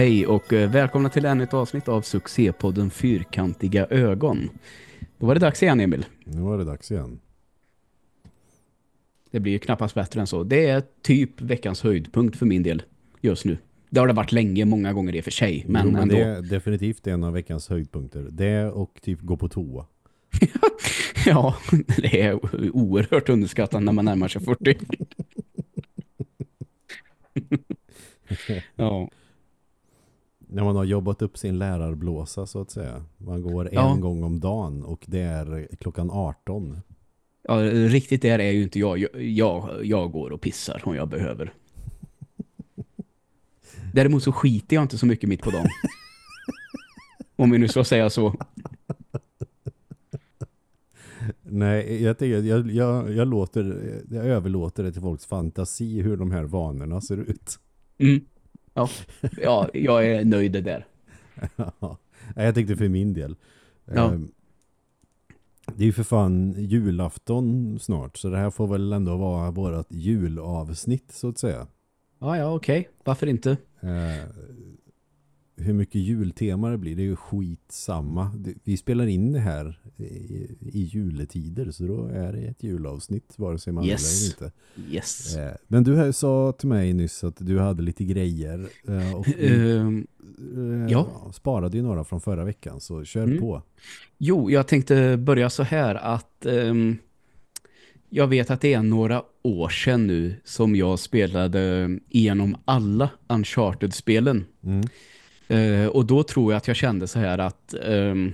Hej och eh, välkomna till ännu ett avsnitt av succépodden Fyrkantiga ögon. Då var det dags igen Emil. Nu var det dags igen. Det blir ju knappast bättre än så. Det är typ veckans höjdpunkt för min del just nu. Det har det varit länge, många gånger i och för sig. Men, jo, men ändå. det är definitivt en av veckans höjdpunkter. Det och typ gå på toa. ja, det är oerhört underskattat när man närmar sig 40. ja. När man har jobbat upp sin lärarblåsa så att säga. Man går Ja. en gång om dagen och det är klockan 18. ja, riktigt där är ju inte jag. jag. Jag, jag går och pissar om jag behöver. Däremot så skiter jag inte så mycket mitt på dagen. Om vi nu ska säga så. Nej, jag, tänker, jag, jag, jag, låter, jag överlåter det till folks fantasi hur de här vanorna ser ut. Mm. Ja. ja, jag är nöjd där. Ja, jag tänkte för min del. Ja. Ehm, Det är ju för fan julafton snart så det här får väl ändå vara vårt julavsnitt så att säga. Ja, ja, okej. Varför inte? Hur mycket jultema det blir, det är ju skitsamma. Vi spelar in det här i, i juletider så då är det ett julavsnitt vare sig man Yes. eller inte. Yes. Eh, Men du sa till mig nyss att du hade lite grejer eh, och Ehm, eh, ja. sparade ju några från förra veckan så kör Mm. på. jo, jag tänkte börja så här att ehm, jag vet att det är några år sedan nu som jag spelade igenom alla Uncharted-spelen. Mm. Eh, och då tror jag att jag kände så här att ehm,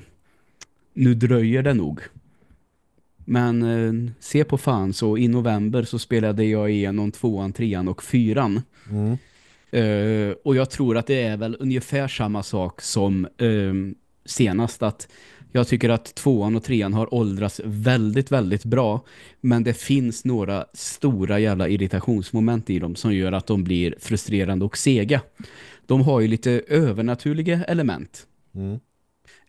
nu dröjer det nog. Men eh, se på fan så i november så spelade jag igenom tvåan, trean och fyran. Mm. Eh, och jag tror att det är väl ungefär samma sak som ehm, senast att jag tycker att tvåan och trean har åldrats väldigt, väldigt bra. Men det finns några stora jävla irritationsmoment i dem som gör att de blir frustrerande och sega. De har ju lite övernaturliga element. Mm.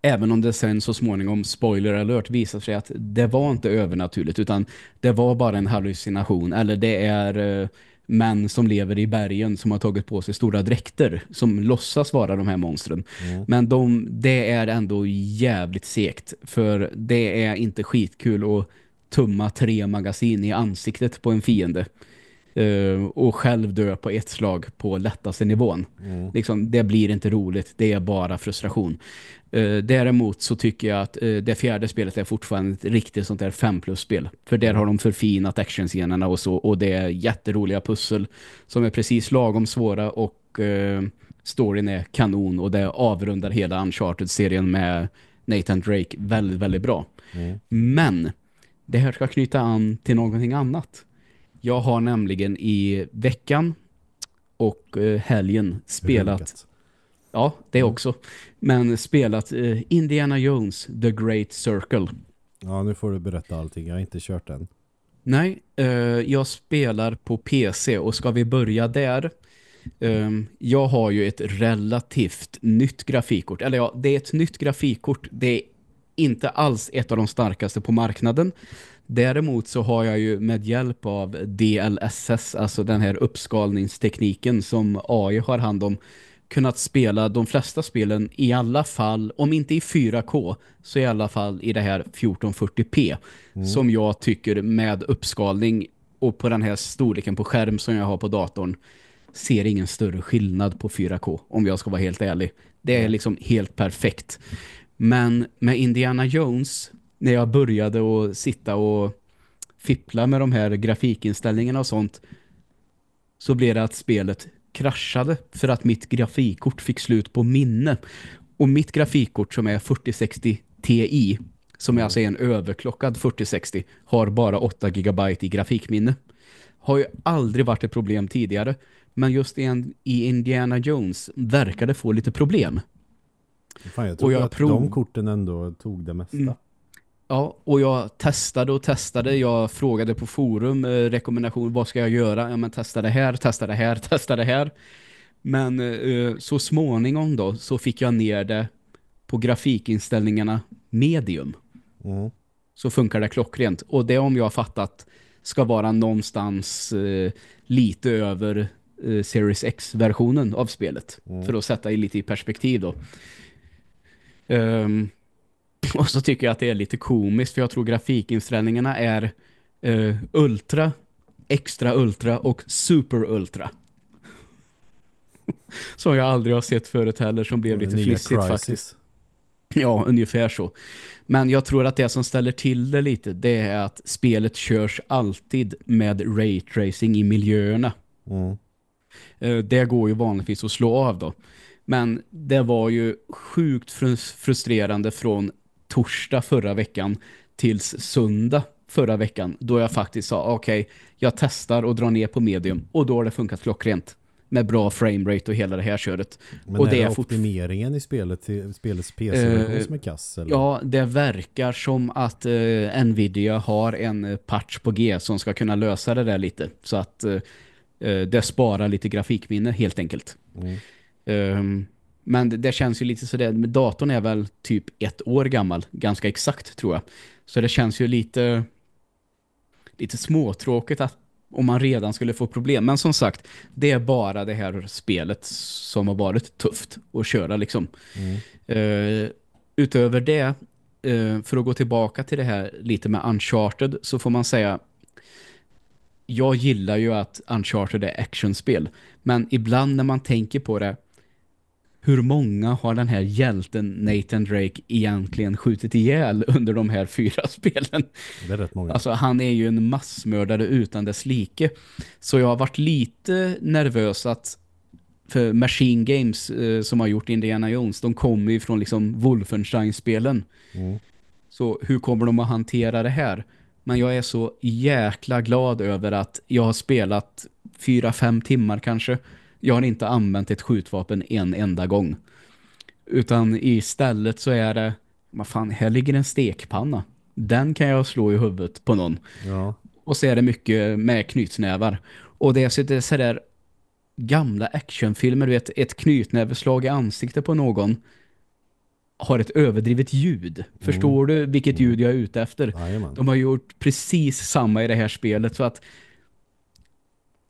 Även om det sen så småningom, spoiler alert, visar sig att det var inte övernaturligt utan det var bara en hallucination. Eller det är eh, män som lever i bergen som har tagit på sig stora dräkter som låtsas vara de här monstren. Mm. Men de, det är ändå jävligt segt för det är inte skitkul att tumma tre magasin i ansiktet på en fiende. Eh, och själv dö på ett slag på lättaste nivån. Mm. Liksom, det blir inte roligt, det är bara frustration. Eh, däremot så tycker jag att eh, det fjärde spelet är fortfarande ett riktigt sånt där 5 plus-spel. För där har de förfinat actionscenerna och så. Och det är jätteroliga pussel som är precis lagom svåra och eh, storyn är kanon. Och det avrundar hela Uncharted-serien med Nathan Drake väldigt, väldigt bra. Mm. Men det här ska knyta an till någonting annat. Jag har nämligen i veckan och eh, helgen spelat. Ja, det Mm. också. Men spelat eh, Indiana Jones, The Great Circle. Ja, nu får du berätta allting. Jag har inte kört den. Nej, eh, jag spelar på PC och ska vi börja där? Ehm, jag har ju ett relativt nytt grafikkort. Eller ja, det är ett nytt grafikkort. Det är inte alls ett av de starkaste på marknaden. Däremot så har jag ju med hjälp av DLSS, alltså den här uppskalningstekniken som AI har hand om, kunnat spela de flesta spelen i alla fall, om inte i 4K, så i alla fall i det här 1440p. Som jag tycker med uppskalning och på den här storleken på skärm som jag har på datorn ser ingen större skillnad på 4K, om jag ska vara helt ärlig. Det är liksom helt perfekt. Men med Indiana Jones, när jag började att sitta och fippla med de här grafikinställningarna och sånt, så blev det att spelet kraschade för att mitt grafikkort fick slut på minne. Och mitt grafikkort som är 4060 Ti, som är alltså en överklockad 4060, har bara 8 GB i grafikminne. Har ju aldrig varit ett problem tidigare, men just i, en, i Indiana Jones verkar det få lite problem. Fan, jag Och tror jag att prov- de korten ändå tog det mesta. Mm. Ja, och jag testade och testade. Jag frågade på forum eh, rekommendation, vad ska jag göra? Ja, men testa det här, testa det här, testa det här. Men eh, så småningom då så fick jag ner det på grafikinställningarna medium. Mm. Så funkar det klockrent. Och det om jag har fattat ska vara någonstans eh, lite över eh, Series X-versionen av spelet. Mm. För att sätta i lite i perspektiv då. Ehm, och så tycker jag att det är lite komiskt för jag tror grafikinställningarna är eh, ultra, extra ultra och super ultra. Som jag aldrig har sett förut heller som blev lite flissigt faktiskt. Ja, ungefär så. Men jag tror att det som ställer till det lite det är att spelet körs alltid med raytracing i miljöerna. Mm. Eh, Det går ju vanligtvis att slå av då. Men det var ju sjukt frus- frustrerande från torsdag förra veckan tills söndag förra veckan då jag faktiskt sa okej, jag testar och drar ner på medium och då har det funkat klockrent med bra framerate och hela det här köret. Men och är det är optimeringen i spelet till spelets PC-version Eh, som är kass? Eller? Ja, det verkar som att eh, Nvidia har en eh, patch på G som ska kunna lösa det där lite. Så att eh, det sparar lite grafikminne helt enkelt. Mm. Ehm, men det, det känns ju lite sådär, men datorn är väl typ ett år gammal, ganska exakt tror jag. Så det känns ju lite lite småtråkigt att om man redan skulle få problem. Men som sagt, det är bara det här spelet som har varit tufft att köra liksom. Mm. Eh, utöver det, eh, för att gå tillbaka till det här lite med Uncharted så får man säga jag gillar ju att Uncharted är actionspel. Men ibland när man tänker på det hur många har den här hjälten Nathan Drake egentligen skjutit ihjäl under de här fyra spelen? Det är rätt många. Alltså han är ju en massmördare utan dess like. Så jag har varit lite nervös att för Machine Games eh, som har gjort Indiana Jones, de kommer ju från liksom Wolfenstein-spelen. Mm. Så hur kommer de att hantera det här? Men jag är så jäkla glad över att jag har spelat fyra, fem timmar kanske. Jag har inte använt ett skjutvapen en enda gång. Utan istället så är det, vad fan, här ligger en stekpanna. Den kan jag slå i huvudet på någon. Ja. Och så är det mycket med knytnävar. Och det är så, det är så där gamla actionfilmer, du vet, ett knytnäveslag i ansiktet på någon har ett överdrivet ljud. Förstår du vilket ljud jag är ute efter? Jajamän. De har gjort precis samma i det här spelet så att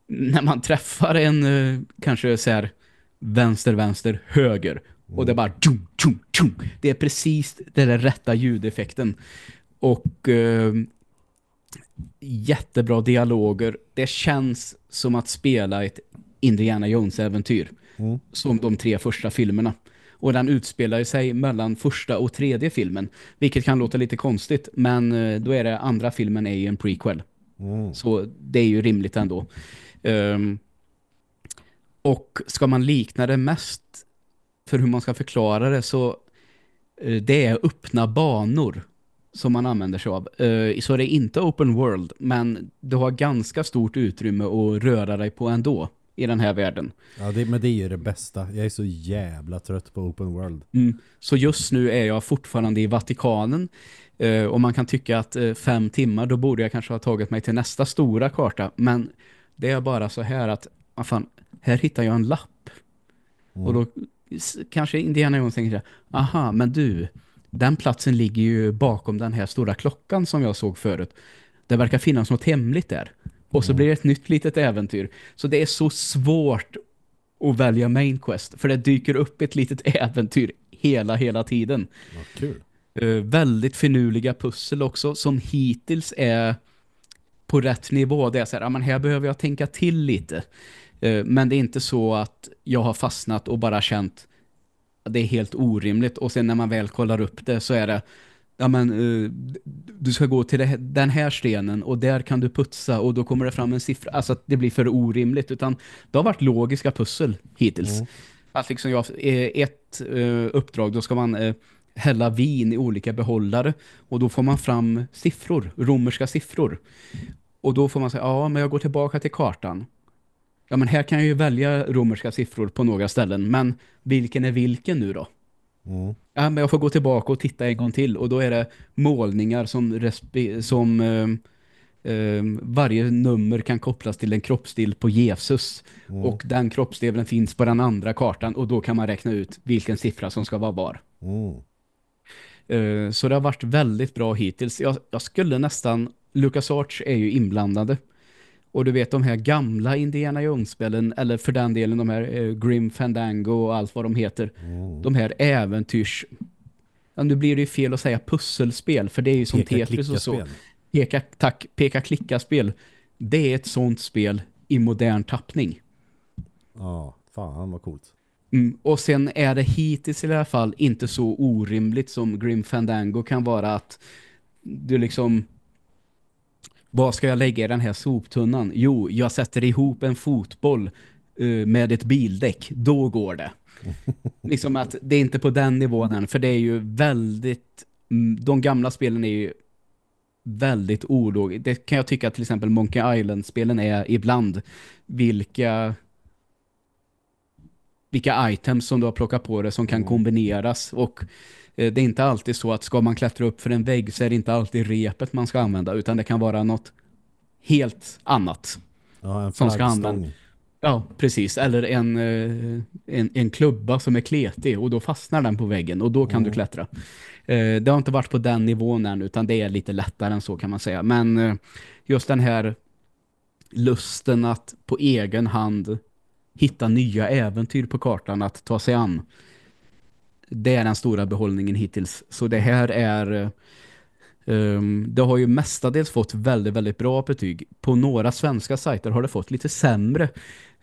när man träffar en eh, kanske så här vänster, vänster, höger och det är bara tjum, tjum, tjum. Det är precis den där rätta ljudeffekten. Och eh, jättebra dialoger. Det känns som att spela ett Indiana Jones-äventyr. Mm. Som de tre första filmerna. Och den utspelar sig mellan första och tredje filmen. Vilket kan låta lite konstigt. Men eh, då är det andra filmen är ju en prequel. Mm. Så det är ju rimligt ändå. Ehm, och ska man likna det mest för hur man ska förklara det så eh, det är öppna banor som man använder sig av. Eh, så det är inte open world men du har ganska stort utrymme att röra dig på ändå i den här världen. Ja, det, men det är ju det bästa. Jag är så jävla trött på open world. Mm. Så just nu är jag fortfarande i Vatikanen eh, och man kan tycka att fem timmar då borde jag kanske ha tagit mig till nästa stora karta men det är bara så här att vad fan, här hittar jag en lapp. Och då kanske Indiana Jones tänker så här, aha men du den platsen ligger ju bakom den här stora klockan som jag såg förut. Det verkar finnas något hemligt där. Och så blir det ett nytt litet äventyr. Så det är så svårt att välja main quest för det dyker upp ett litet äventyr hela, hela tiden. Ja, kul. Eh, väldigt finurliga pussel också som hittills är på rätt nivå. Det är så här, ja, men här behöver jag tänka till lite. Eh, men det är inte så att jag har fastnat och bara känt att det är helt orimligt och sen när man väl kollar upp det så är det ja men eh, du ska gå till den här stenen och där kan du putsa och då kommer det fram en siffra. Alltså att det blir för orimligt utan det har varit logiska pussel hittills. Att liksom jag, eh, ett uppdrag då ska man hälla vin i olika behållare och då får man fram siffror, romerska siffror. Och då får man säga, ja men jag går tillbaka till kartan. Ja men här kan jag ju välja romerska siffror på några ställen, men vilken är vilken nu då? Mm. Ja, men jag får gå tillbaka och titta en gång till och då är det målningar som, som ehm, ehm, varje nummer kan kopplas till en kroppsdel på Jesus och den kroppsdelen finns på den andra kartan och då kan man räkna ut vilken siffra som ska vara var. Mm. Eh, Så det har varit väldigt bra hittills. Jag, jag skulle nästan, LucasArts är ju inblandade. Och du vet de här gamla Indiana Jones-spelen, eller för den delen de här eh, Grim Fandango och allt vad de heter. Mm. De här äventyrs... Ja, nu blir det ju fel att säga pusselspel, för det är ju som Tetris och så. Peka, tack, peka-klicka-spel. Det är ett sånt spel i modern tappning. Ja, fan vad coolt. Mm. Och sen är det hittills i alla fall inte så orimligt som Grim Fandango kan vara att du liksom vad ska jag lägga i den här soptunnan? Jo, jag sätter ihop en fotboll eh, med ett bildäck. Då går det. liksom att det är inte på den nivån än, för det är ju väldigt mm, de gamla spelen är ju väldigt olog. Det kan jag tycka att till exempel Monkey Island-spelen är ibland. Vilka vilka items som du har plockat på det som kan kombineras och eh, det är inte alltid så att ska man klättra upp för en vägg så är det inte alltid repet man ska använda utan det kan vara något helt annat. Ja, en Som ska flaggstång. använda- Ja, precis. Eller en, eh, en, en klubba som är kletig och då fastnar den på väggen och då kan du klättra. Eh, Det har inte varit på den nivån än utan det är lite lättare än så kan man säga. Men just den här lusten att på egen hand hitta nya äventyr på kartan att ta sig an. Det är den stora behållningen hittills. Så det här är Um, det har ju mestadels fått väldigt, väldigt bra betyg. På några svenska sajter har det fått lite sämre.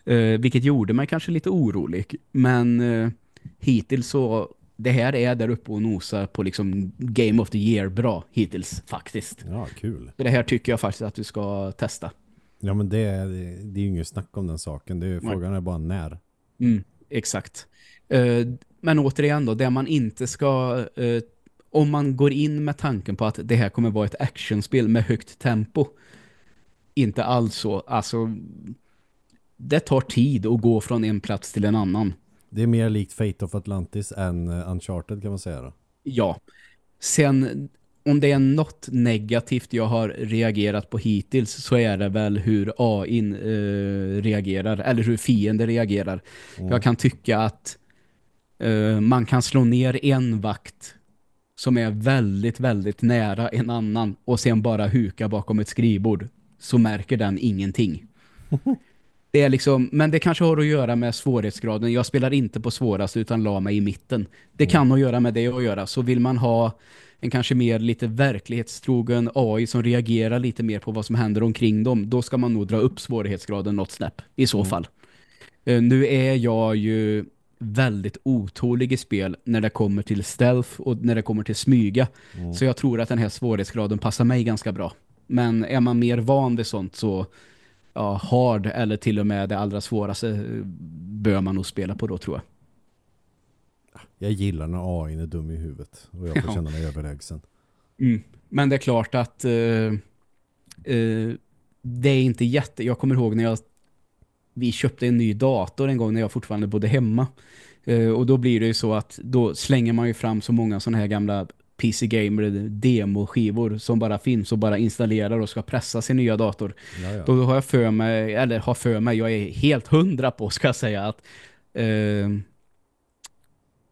eh, vilket gjorde mig kanske lite orolig. Men eh, hittills så det här är där uppe och nosar på liksom Game of the Year bra hittills faktiskt. Ja, kul. Så det här tycker jag faktiskt att du ska testa. Ja, men det det är ju inget snack om den saken. Det är, frågan är bara när. Mm, exakt. Eh, men återigen då, det man inte ska... eh, om man går in med tanken på att det här kommer vara ett actionspel med högt tempo. Inte alls så. Alltså, det tar tid att gå från en plats till en annan. Det är mer likt Fate of Atlantis än eh, Uncharted kan man säga då. Ja. Sen, om det är något negativt jag har reagerat på hittills så är det väl hur AI eh, reagerar. Eller hur fiender reagerar. Jag kan tycka att eh, man kan slå ner en vakt som är väldigt, väldigt nära en annan och sen bara huka bakom ett skrivbord så märker den ingenting. Det är liksom, men det kanske har att göra med svårighetsgraden. Jag spelar inte på svårast utan la mig i mitten. Det kan ha att göra med det att göra. Så vill man ha en kanske mer lite verklighetstrogen AI som reagerar lite mer på vad som händer omkring dem, då ska man nog dra upp svårighetsgraden något snäpp i så fall. Eh, nu är jag ju väldigt otålig i spel när det kommer till stealth och när det kommer till smyga. Så jag tror att den här svårighetsgraden passar mig ganska bra. Men är man mer van vid sånt så ja, hard eller till och med det allra svåraste eh, bör man nog spela på då tror jag. Jag gillar när AI är dum i huvudet och jag får Ja. känna mig överlägsen. Mm. Men det är klart att eh, eh, det är inte jätte... Jag kommer ihåg när jag vi köpte en ny dator en gång när jag fortfarande bodde hemma. Eh, och då blir det ju så att då slänger man ju fram så många sådana här gamla PC Gamer demoskivor som bara finns och bara installerar och ska pressa sin nya dator. Ja, ja. Då har jag för mig, eller har för mig, jag är helt hundra på ska jag säga att eh,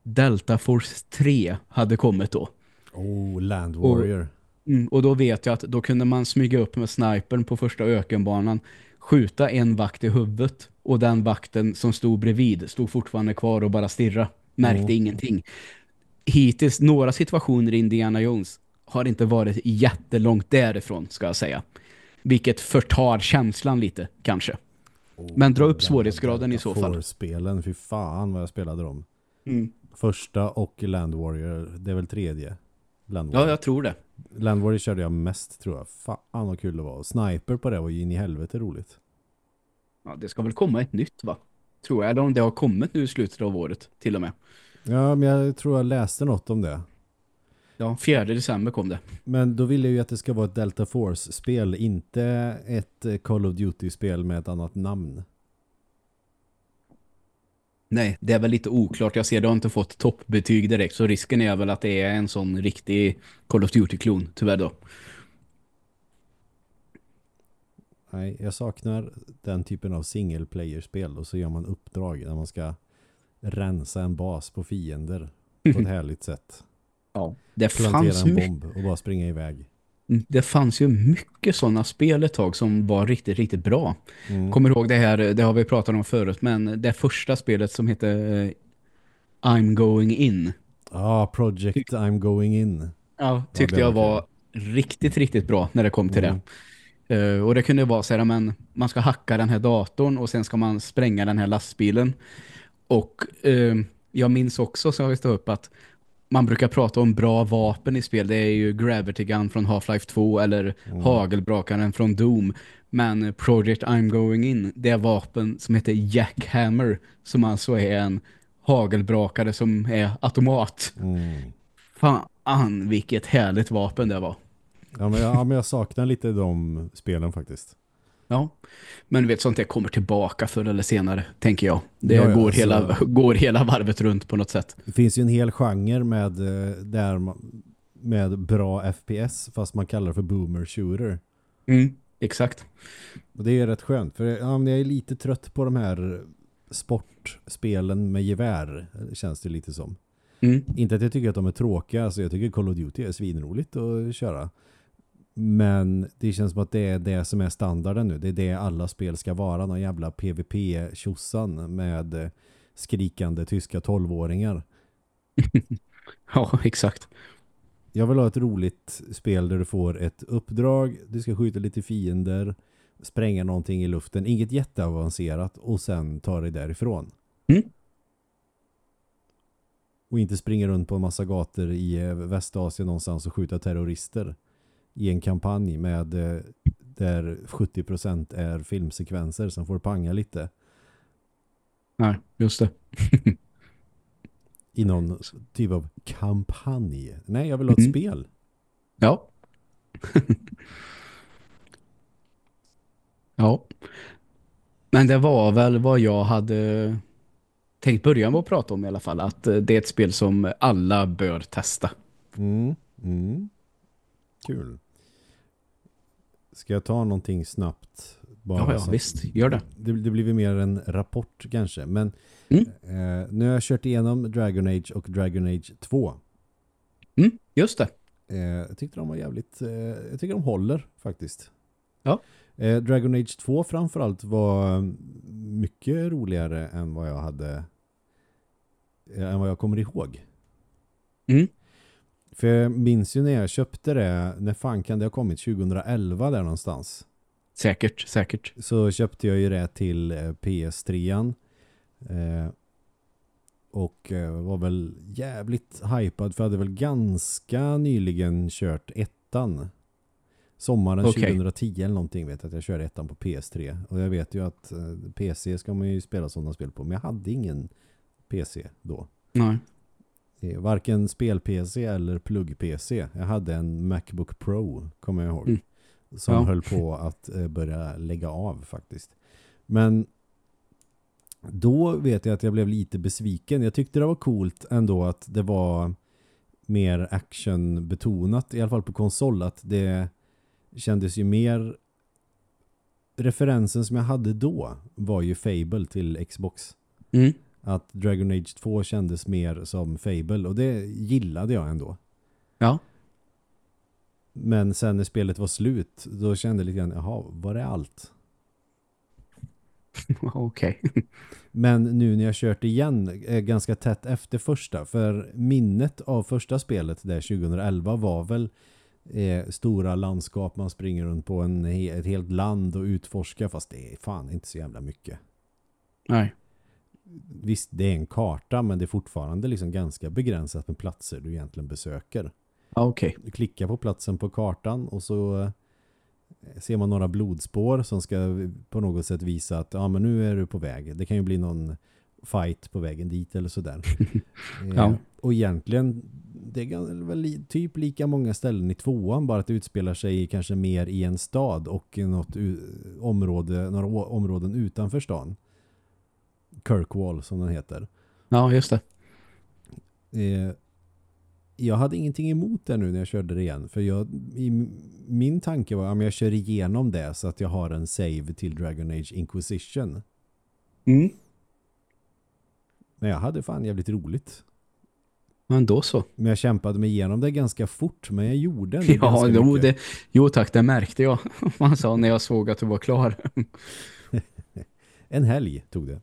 Delta Force 3 hade kommit då. Oh, Land Warrior. Mm, och då vet jag att då kunde man smyga upp med snipern på första ökenbanan, skjuta en vakt i huvudet och den vakten som stod bredvid stod fortfarande kvar och bara stirra. Märkte Mm. ingenting. Hittills, några situationer i Indiana Jones har inte varit jättelångt därifrån ska jag säga. Vilket förtar känslan lite, kanske. Oh, Men dra upp svårighetsgraden i så fall. Force-spelen, fy fan vad jag spelade dem. Mm. Första och Land Warrior, det är väl tredje? Land Ja, jag tror det. Land Warrior körde jag mest tror jag. Fan vad kul det var. Och Sniper på det var ju in i helvete roligt. Ja, det ska väl komma ett nytt va? Tror jag. Eller om det har kommit nu i slutet av året till och med. Ja, men jag tror jag läste något om det. Ja, 4 december kom det. Men då vill jag ju att det ska vara ett Delta Force-spel, inte ett Call of Duty-spel med ett annat namn. Nej, det är väl lite oklart. Jag ser det har inte fått toppbetyg direkt. Så risken är väl att det är en sån riktig Call of Duty-klon, tyvärr då. Nej, jag saknar den typen av single player-spel och så gör man uppdrag där man ska rensa en bas på fiender på ett härligt sätt. Ja. Det Plantera fanns en bomb och bara springa iväg. Mm, Det fanns ju mycket sådana spel ett tag som var riktigt, riktigt bra. Mm. Kommer ihåg det här, det har vi pratat om förut, men det första spelet som hette eh, I'm Going In. Ja, Project I'm Going In. Ja, tyckte jag var riktigt, riktigt bra när det kom till Mm. det. Eh, och det kunde vara så här, men man ska hacka den här datorn och sen ska man spränga den här lastbilen. Och eh, jag minns också, så har vi stått upp att man brukar prata om bra vapen i spel. Det är ju Gravity Gun från Half-Life 2 eller Hagelbrakaren från Doom. Men Project I'm Going In, det är vapen som heter Jackhammer som alltså är en hagelbrakare som är automat. Mm. Fan, vilket härligt vapen det var. Ja, men jag, ja, men jag saknar lite de spelen faktiskt. Ja, men du vet sånt det kommer tillbaka förr eller senare, tänker jag. Det Ja, går, alltså- hela, går hela varvet runt på något sätt. Det finns ju en hel genre med, eh, där man, med bra FPS fast man kallar det för boomer shooter. Mm, exakt. Och det är rätt skönt för ja, jag är lite trött på de här sportspelen med gevär känns det lite som. Mm. Inte att jag tycker att de är tråkiga, alltså jag tycker Call of Duty är svinroligt att köra. Men det känns som att det är det som är standarden nu. Det är det alla spel ska vara, någon jävla PvP-tjossan med skrikande tyska 12-åringar. Ja, exakt. Jag vill ha ett roligt spel där du får ett uppdrag, du ska skjuta lite fiender, spränga någonting i luften, inget jätteavancerat och sen ta dig därifrån. Mm. Och inte springa runt på en massa gator i Västasien någonstans och skjuta terrorister i en kampanj med eh, där 70% är filmsekvenser som får panga lite Nej, just det. i någon typ av kampanj. Nej, jag vill ha ett Mm. spel. Ja. ja. Men det var väl vad jag hade tänkt börja med att prata om i alla fall. Att eh, det är ett spel som alla bör testa. Mm. Mm. Kul. Ska jag ta någonting snabbt? Bara Ja, ja så- visst. Gör det. Det, det blir mer en rapport kanske. Men Mm. eh, nu har jag kört igenom Dragon Age och Dragon Age 2. Mm, just det. Eh, jag tyckte de var jävligt... Eh, jag tycker de håller faktiskt. Ja. Eh, Dragon Age 2 framförallt var mycket roligare än vad jag hade... Eh, än vad jag kommer ihåg. Mm. För jag minns ju när jag köpte det, när fan kan det ha kommit? 2011 där någonstans. Säkert, säkert. Så köpte jag ju det till eh, PS3. Eh, och eh, var väl jävligt hypad för jag hade väl ganska nyligen kört ettan. Sommaren Okej. 2010 eller någonting vet jag att jag körde ettan på PS3. Och jag vet ju att eh, PC ska man ju spela sådana spel på. Men jag hade ingen PC då. Nej. Varken spel-PC eller plugg-PC. Jag hade en Macbook Pro, kommer jag ihåg. Mm. Som Ja. höll på att eh, börja lägga av faktiskt. Men då vet jag att jag blev lite besviken. Jag tyckte det var coolt ändå att det var mer actionbetonat, i alla fall på konsol, att det kändes ju mer referensen som jag hade då var ju Fable till Xbox Mm. Att Dragon Age 2 kändes mer som Fable och det gillade jag ändå. Ja. Men sen när spelet var slut då kände jag lite grann, jaha, var det allt? Okej. Men nu när jag kört igen eh, ganska tätt efter första för minnet av första spelet där 2011 var väl eh, stora landskap man springer runt på en, ett helt land och utforskar fast det är fan inte så jävla mycket. Nej. Visst, det är en karta men det är fortfarande liksom ganska begränsat med platser du egentligen besöker. Ja, okej. Du klickar på platsen på kartan och så eh, ser man några blodspår som ska på något sätt visa att ja, men nu är du på väg. Det kan ju bli någon fight på vägen dit eller sådär. Eh, Ja. Och egentligen det är väl typ lika många ställen i tvåan bara att det utspelar sig kanske mer i en stad och något område, några områden utanför stan. Kirkwall som den heter. Ja, just det. Eh, jag hade ingenting emot det nu när jag körde det igen. För jag, i, min tanke var att jag kör igenom det så att jag har en save till Dragon Age Inquisition. Mm. Men jag hade fan jävligt roligt. Men då så. Men jag kämpade mig igenom det ganska fort, men jag gjorde det Ja, jo, det, jo tack, det märkte jag. Man sa när jag såg att du var klar. En helg tog det.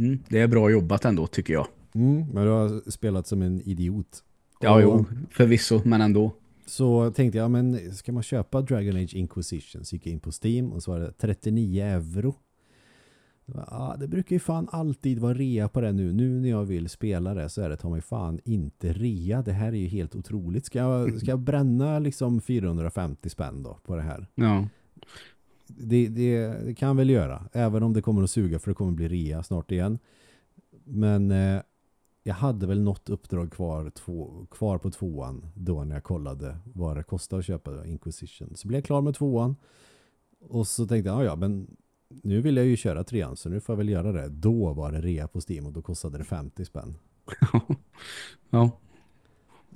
Mm, det är bra jobbat ändå, tycker jag. Mm, men du har spelat som en idiot. Ja, Och jo, förvisso, men ändå. Så tänkte jag, men ska man köpa Dragon Age Inquisition? Så gick jag in på Steam och så var det 39 euro. Ja, det brukar ju fan alltid vara rea på det nu. Nu när jag vill spela det så är det ta mig fan inte rea. Det här är ju helt otroligt. Ska jag, ska jag bränna liksom 450 spänn då på det här? Ja. Det, det, det kan väl göra. Även om det kommer att suga för det kommer bli rea snart igen. Men eh, jag hade väl något uppdrag kvar, två, kvar på tvåan då när jag kollade vad det kostar att köpa Inquisition. Så blev jag klar med tvåan. Och så tänkte jag, ja, ja men nu vill jag ju köra trean så nu får jag väl göra det. Då var det rea på Steam och då kostade det 50 spänn. ja.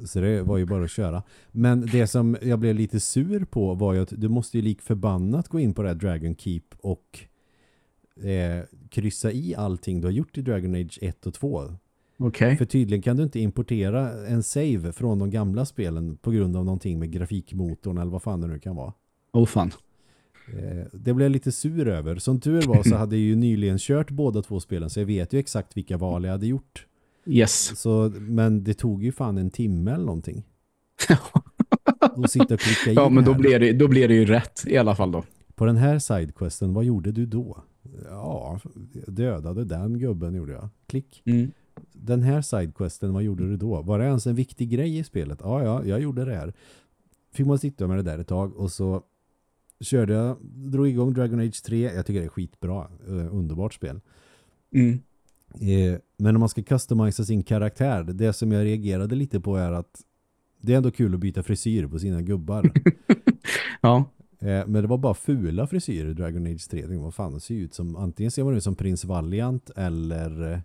Så det var ju bara att köra. Men det som jag blev lite sur på var ju att du måste ju lik förbannat gå in på det här Dragon Keep och eh, kryssa i allting du har gjort i Dragon Age 1 och 2. Okej. För tydligen kan du inte importera en save från de gamla spelen på grund av någonting med grafikmotorn eller vad fan det nu kan vara. Åh fan. Eh, det blev jag lite sur över. Som tur var så hade jag ju nyligen kört båda två spelen så jag vet ju exakt vilka val jag hade gjort. Yes. Så, men det tog ju fan en timme eller någonting. Och sitta och klicka i Ja, men då blir, det, då blir det ju rätt i alla fall då. På den här sidequesten, vad gjorde du då? Ja, dödade den gubben gjorde jag. Klick. Mm. Den här sidequesten, vad gjorde du då? Var det ens en viktig grej i spelet? Ja, ja, jag gjorde det här. Fick man sitta med det där ett tag och så körde jag, drog igång Dragon Age 3. Jag tycker det är skitbra, eh, underbart spel. Mm. Eh, men om man ska customisa sin karaktär, det som jag reagerade lite på är att det är ändå kul att byta frisyr på sina gubbar. Ja. Eh, men det var bara fula frisyrer i Dragon Age 3. Jag tänkte, vad fan, det ser ut som, antingen ser man ut som Prins Valiant eller eh,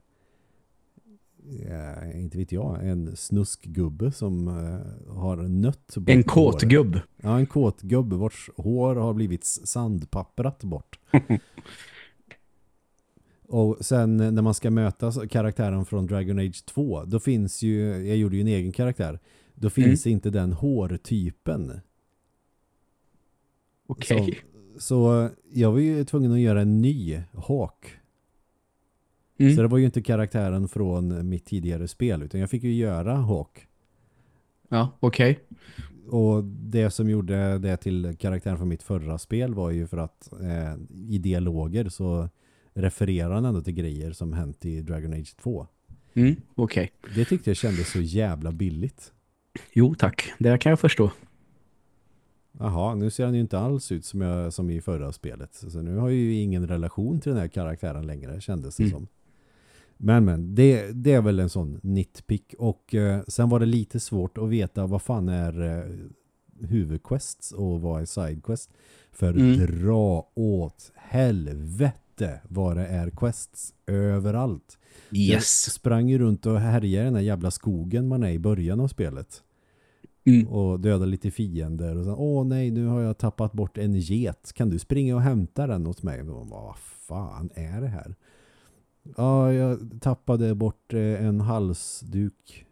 ja, inte vet jag, en snuskgubbe som eh, har nött bort En kåtgubb. Ja, en kåtgubbe vars hår har blivit sandpapprat bort. Och sen när man ska möta karaktären från Dragon Age 2, då finns ju, jag gjorde ju en egen karaktär, då finns inte den hårtypen. Okej. Så, så jag var ju tvungen att göra en ny Hawk. Mm. Så det var ju inte karaktären från mitt tidigare spel, utan jag fick ju göra Hawk. Ja, okej. Och det som gjorde det till karaktären från mitt förra spel var ju för att eh, i dialoger så refererar han ändå till grejer som hänt i Dragon Age 2. Mm, okej. Det tyckte jag kändes så jävla billigt. Jo, tack. Det kan jag förstå. Jaha, nu ser han ju inte alls ut som, jag, som i förra spelet. Så nu har jag ju ingen relation till den här karaktären längre, kändes det Mm. som. Men men, det, det är väl en sån nitpick. Och eh, sen var det lite svårt att veta vad fan är eh, huvudquests och vad är sidequests. För Mm. dra åt helvete vad det är quests överallt. Jag Yes. sprang ju runt och härjade i den här jävla skogen man är i början av spelet. Mm. Och döda lite fiender. Och så, åh nej, nu har jag tappat bort en get. Kan du springa och hämta den åt mig? Och, vad fan är det här? Ja, jag tappade bort eh, en halsduk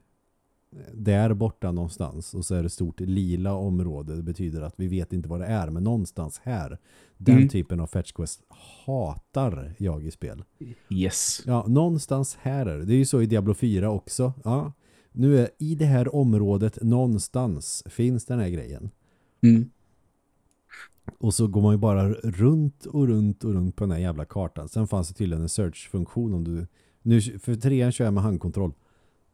där borta någonstans. Och så är det stort lila område. Det betyder att vi vet inte vad det är. Men någonstans här. Den Mm. typen av fetch quest hatar jag i spel. Yes. Ja, någonstans här är det. Det är ju så i Diablo 4 också. Ja, nu är i det här området någonstans finns den här grejen. Mm. Och så går man ju bara runt och runt och runt på den här jävla kartan. Sen fanns det tydligen en search-funktion om du... Nu, för trean kör jag med handkontroll.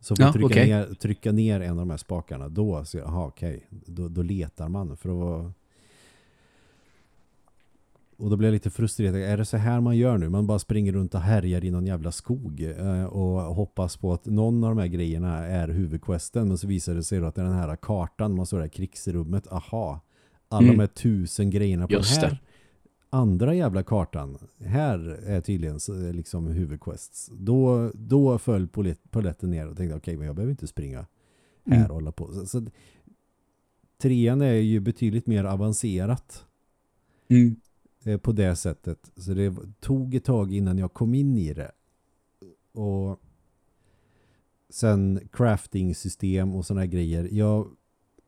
Så får Ja, du trycka, okej. ner, trycka ner en av de här spakarna. Då, så, aha, okej. Då, då letar man för att vara... Och då blir jag lite frustrerad. Är det så här man gör nu? Man bara springer runt och härjar i någon jävla skog eh, och hoppas på att någon av de här grejerna är huvudquesten. Men så visar det sig då att det är den här kartan, man står där krigsrummet. Aha, alla Mm. de här tusen grejerna på Just den här det. Andra jävla kartan. Här är tydligen så- liksom huvudquests. Då, då föll polet- poletten ner och tänkte okej, men jag behöver inte springa här Mm. och hålla på. Så, så, trean är ju betydligt mer avancerat Mm. eh, på det sättet. Så det tog ett tag innan jag kom in i det. Och sen crafting-system och här grejer. Jag,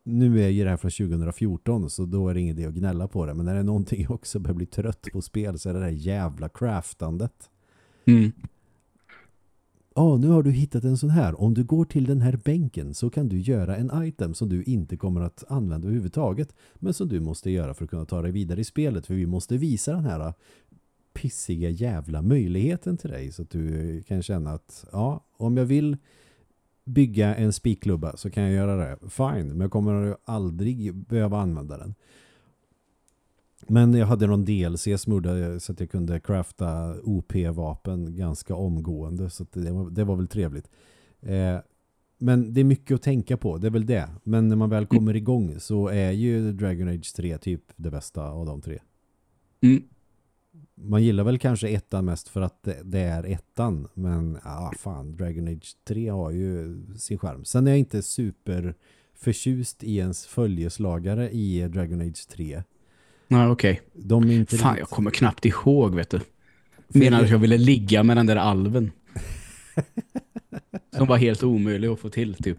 nu är ju det här från 2014 så då är det ingen idé att gnälla på det. Men när det är någonting jag också börjar bli trött på spel så är det det här jävla craftandet. Mm. Ja, nu har du hittat en sån här. Om du går till den här bänken så kan du göra en item som du inte kommer att använda överhuvudtaget. Men som du måste göra för att kunna ta dig vidare i spelet. För vi måste visa den här pissiga jävla möjligheten till dig. Så att du kan känna att ja, om jag vill bygga en spikklubba så kan jag göra det. Fine, men jag kommer aldrig behöva använda den. Men jag hade någon DLC som gjorde så att jag kunde crafta OP-vapen ganska omgående. Så det var, det, var, väl trevligt. Eh, men det är mycket att tänka på, det är väl det. Men när man väl kommer igång så är ju Dragon Age 3 typ det bästa av de tre. Mm. Man gillar väl kanske ettan mest för att det, det är ettan. Men ja, fan, Dragon Age 3 har ju sin skärm. Sen är jag inte super förtjust i ens följeslagare i Dragon Age 3. Nej, okej. Okay. Fan, jag kommer knappt ihåg, vet du. Menar att jag ville ligga med den där alven. Som var helt omöjlig att få till, typ.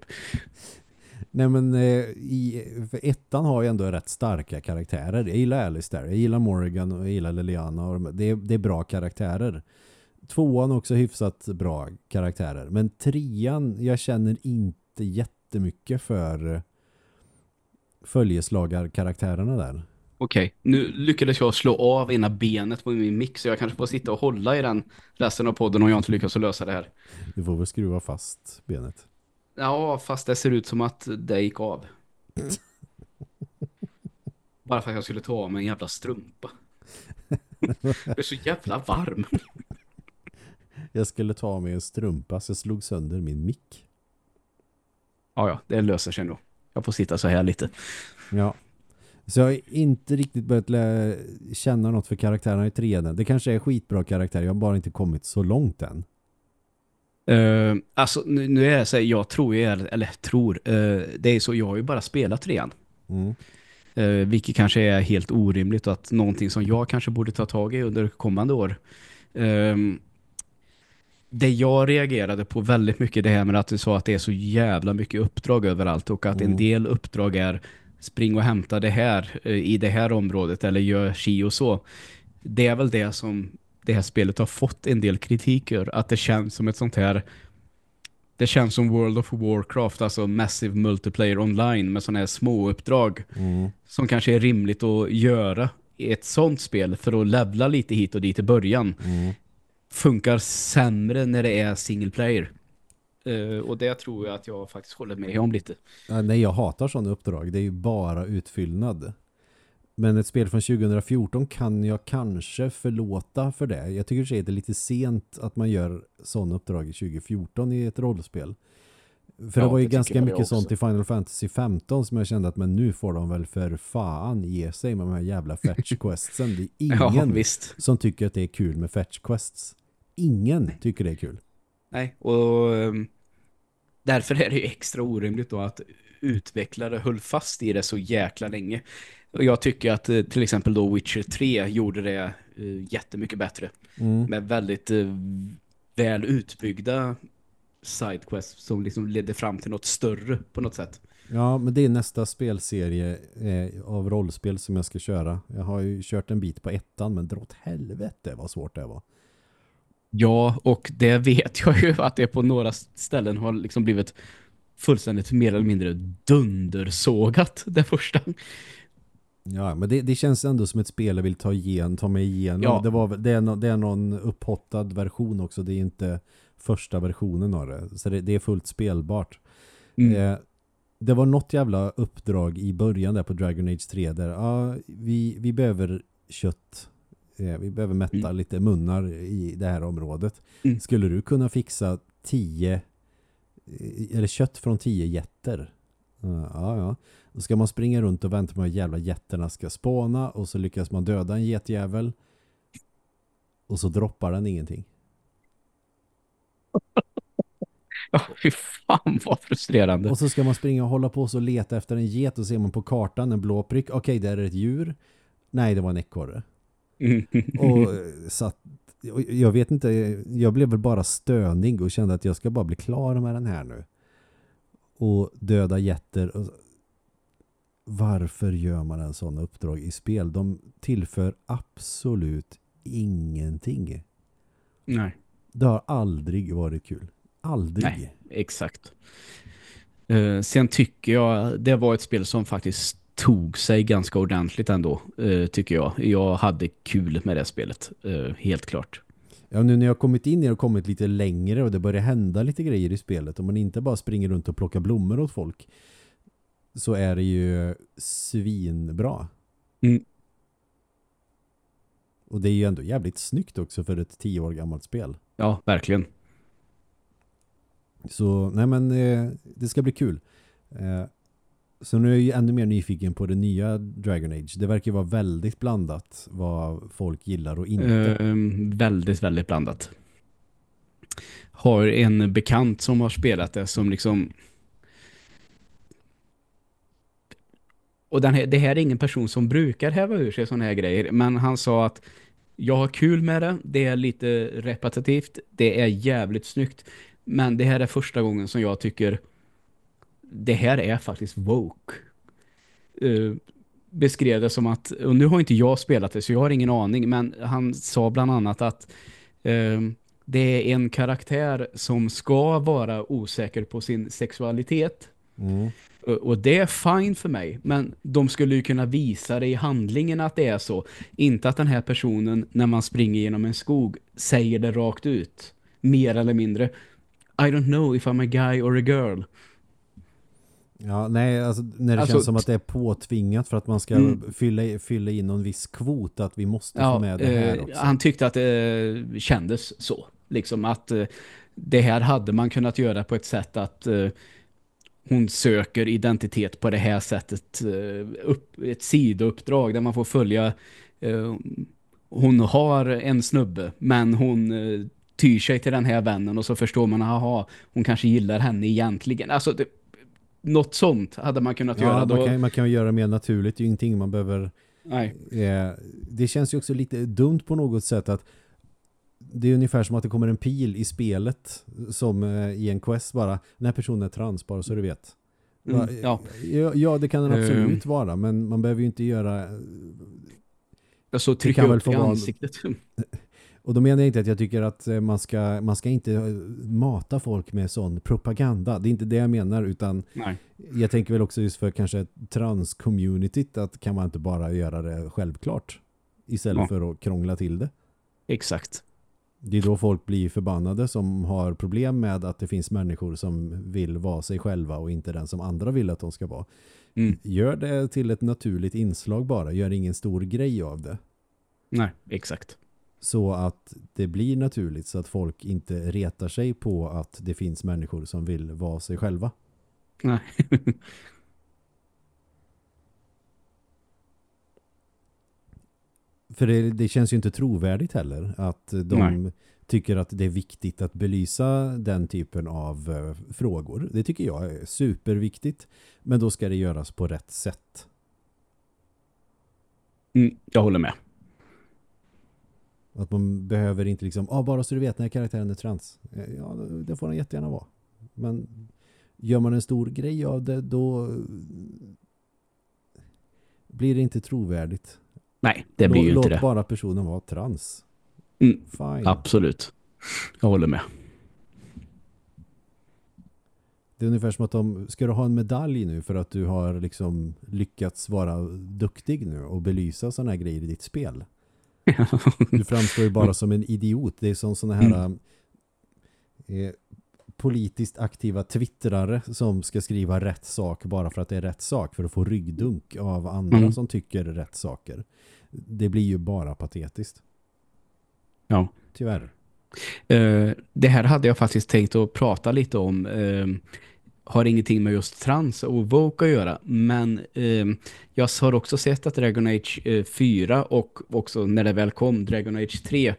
Nej, men eh, i, ettan har ju ändå rätt starka karaktärer. Jag gillar Alistair, jag gillar Morrigan och jag gillar Liliana. Och det, är, det är bra karaktärer. Tvåan också hyfsat bra karaktärer. Men trean, jag känner inte jättemycket för följeslagarkaraktärerna där. Okej, nu lyckades jag slå av ena benet på min mix så jag kanske får sitta och hålla i den resten av podden om jag inte lyckas lösa det här. Du får väl skruva fast benet. Ja, fast det ser ut som att det gick av. Bara för att jag skulle ta av mig en jävla strumpa. Jag är så jävla varm. Jag skulle ta av mig en strumpa så jag slog sönder min mick. Ja, ja, det löser sig nog. Jag får sitta så här lite. Ja. Så jag har inte riktigt börjat känna något för karaktärerna i trean. Det kanske är skitbra karaktärer. Jag har bara inte kommit så långt än. Uh, alltså nu, nu, är det så här, jag tror ju, eller tror, uh, det är så, jag har ju bara spelat trean. Mm. Uh, vilket kanske är helt orimligt och att någonting som jag kanske borde ta tag i under kommande år. Um, det jag reagerade på väldigt mycket det här med att du sa att det är så jävla mycket uppdrag överallt och att mm. en del uppdrag är spring och hämta det här i det här området eller gör si och så. Det är väl det som det här spelet har fått en del kritik ur. Att det känns som ett sånt här det känns som World of Warcraft, alltså Massive Multiplayer Online med sådana här små uppdrag mm. som kanske är rimligt att göra i ett sånt spel för att levla lite hit och dit i början. Mm. Funkar sämre när det är single player. Uh, och det tror jag att jag faktiskt håller med om lite. Ja, nej, jag hatar sådana uppdrag. Det är ju bara utfyllnad. Men ett spel från 2014 kan jag kanske förlåta för det. Jag tycker att det är lite sent att man gör sådana uppdrag i 2014 i ett rollspel. För ja, det var ju det ganska mycket sånt i Final Fantasy 15 som jag kände att men nu får de väl för fan ge sig med de här jävla fetch questsen. Det är ingen ja, som tycker att det är kul med fetch quests. Ingen tycker det är kul. Nej, och um, därför är det ju extra orimligt då att utvecklare höll fast i det så jäkla länge. Och jag tycker att eh, till exempel då Witcher 3 gjorde det uh, jättemycket bättre. Mm. Med väldigt uh, väl utbyggda sidequests som liksom ledde fram till något större på något sätt. Ja, men det är nästa spelserie eh, av rollspel som jag ska köra. Jag har ju kört en bit på ettan, men dra åt helvete vad svårt det var. Ja, och det vet jag ju att det på några ställen har liksom blivit fullständigt mer eller mindre dundersågat det första. Ja, men det, det känns ändå som ett spel jag vill ta igen, ta mig igenom. Ja. Det, var, det, är no, det är någon upphottad version också. Det är inte första versionen av det. Så det, det är fullt spelbart. Mm. Eh, det var något jävla uppdrag i början där på Dragon Age 3 där ja, vi, vi behöver kött. Eh, vi behöver mätta mm. lite munnar i det här området. Mm. Skulle du kunna fixa tio eh, eller kött från tio jätter? Ja, ja. Då ska man springa runt och vänta på att jävla jätterna ska spåna och så lyckas man döda en getjävel och så droppar den ingenting. Ja, fy fan vad frustrerande. Och så ska man springa och hålla på och leta efter en get och ser man på kartan en blå prick. Okej, det är ett djur. Nej, det var en ekorre. Mm. Och eh, satt, jag vet inte, jag blev väl bara stönig och kände att jag ska bara bli klar med den här nu. Och döda jätter. Och, varför gör man en sån uppdrag i spel? De tillför absolut ingenting. Nej. Det har aldrig varit kul. Aldrig. Nej, exakt. Uh, sen tycker jag det var ett spel som faktiskt tog sig ganska ordentligt ändå, uh, tycker jag. Jag hade kul med det spelet, uh, helt klart. Ja, nu när jag kommit in i och kommit lite längre och det börjar hända lite grejer i spelet och man inte bara springer runt och plockar blommor åt folk så är det ju svinbra. Mm. Och det är ju ändå jävligt snyggt också för ett tio år gammalt spel. Ja, verkligen. Så nej men eh, det ska bli kul. Eh, så nu är jag ju ännu mer nyfiken på det nya Dragon Age. Det verkar vara väldigt blandat vad folk gillar och inte. Eh, väldigt, väldigt blandat. Har en bekant som har spelat det som liksom och den här, det här är ingen person som brukar häva ur sig sådana här grejer. Men han sa att jag har kul med det. Det är lite repetitivt. Det är jävligt snyggt. Men det här är första gången som jag tycker det här är faktiskt woke. Uh, beskrev det som att, och nu har inte jag spelat det så jag har ingen aning, men han sa bland annat att uh, det är en karaktär som ska vara osäker på sin sexualitet. Mm. Och det är fine för mig. Men de skulle ju kunna visa det i handlingen att det är så. Inte att den här personen, när man springer genom en skog, säger det rakt ut. Mer eller mindre. I don't know if I'm a guy or a girl. Ja, nej, alltså när det Alltså, känns som att det är påtvingat för att man ska Mm. fylla, fylla in någon viss kvot att vi måste få Ja, med det här eh, också. han tyckte att det kändes så. Liksom att eh, det här hade man kunnat göra på ett sätt att eh, hon söker identitet på det här sättet. Eh, upp, ett sidouppdrag där man får följa eh, hon har en snubbe men hon eh, tyr sig till den här vännen och så förstår man aha, hon kanske gillar henne egentligen. Alltså det, något sånt hade man kunnat göra. Ja, Då, man kan, man kan ju göra mer naturligt. Det är ju ingenting man behöver... nej. Eh, det känns ju också lite dumt på något sätt att det är ungefär som att det kommer en pil i spelet som eh, i en quest bara. Den här personen är trans bara så du vet. Mm, ja. ja, ja, det kan den absolut Ehm. vara men man behöver ju inte göra Så kan trycka väl upp få i vara- ansiktet. Och då menar jag inte att jag tycker att eh, man ska, man ska inte eh, mata folk med sån propaganda. Det är inte det jag menar utan Nej. jag tänker väl också just för kanske trans-communityt att kan man inte bara göra det självklart istället Ja. för att krångla till det. Exakt. Det är då folk blir förbannade som har problem med att det finns människor som vill vara sig själva och inte den som andra vill att de ska vara. Mm. Gör det till ett naturligt inslag bara. Gör ingen stor grej av det. Nej, exakt. Så att det blir naturligt så att folk inte retar sig på att det finns människor som vill vara sig själva. Nej. För det, det känns ju inte trovärdigt heller att de Nej. tycker att det är viktigt att belysa den typen av eh, frågor. Det tycker jag är superviktigt. Men då ska det göras på rätt sätt. Mm, jag håller med. Att man behöver inte liksom, ah, bara så du vet när karaktären är trans. Eh, Ja, det får den jättegärna vara. Men gör man en stor grej av det, då blir det inte trovärdigt. Nej, det blir ju Låt inte det. bara personen vara trans. Mm, Fine. absolut. Jag håller med. Det är ungefär som att de, ska du ha en medalj nu för att du har liksom lyckats vara duktig nu och belysa sådana här grejer i ditt spel? Du framstår ju bara som en idiot. Det är som sådana här eh, politiskt aktiva twittrare som ska skriva rätt sak bara för att det är rätt sak för att få ryggdunk av andra Mm. som tycker rätt saker. Det blir ju bara patetiskt. Ja. Tyvärr. Eh, det här hade jag faktiskt tänkt att prata lite om. Eh, har ingenting med just trans och woke att göra. Men eh, jag har också sett att Dragon Age eh, 4 och också när det väl kom Dragon Age 3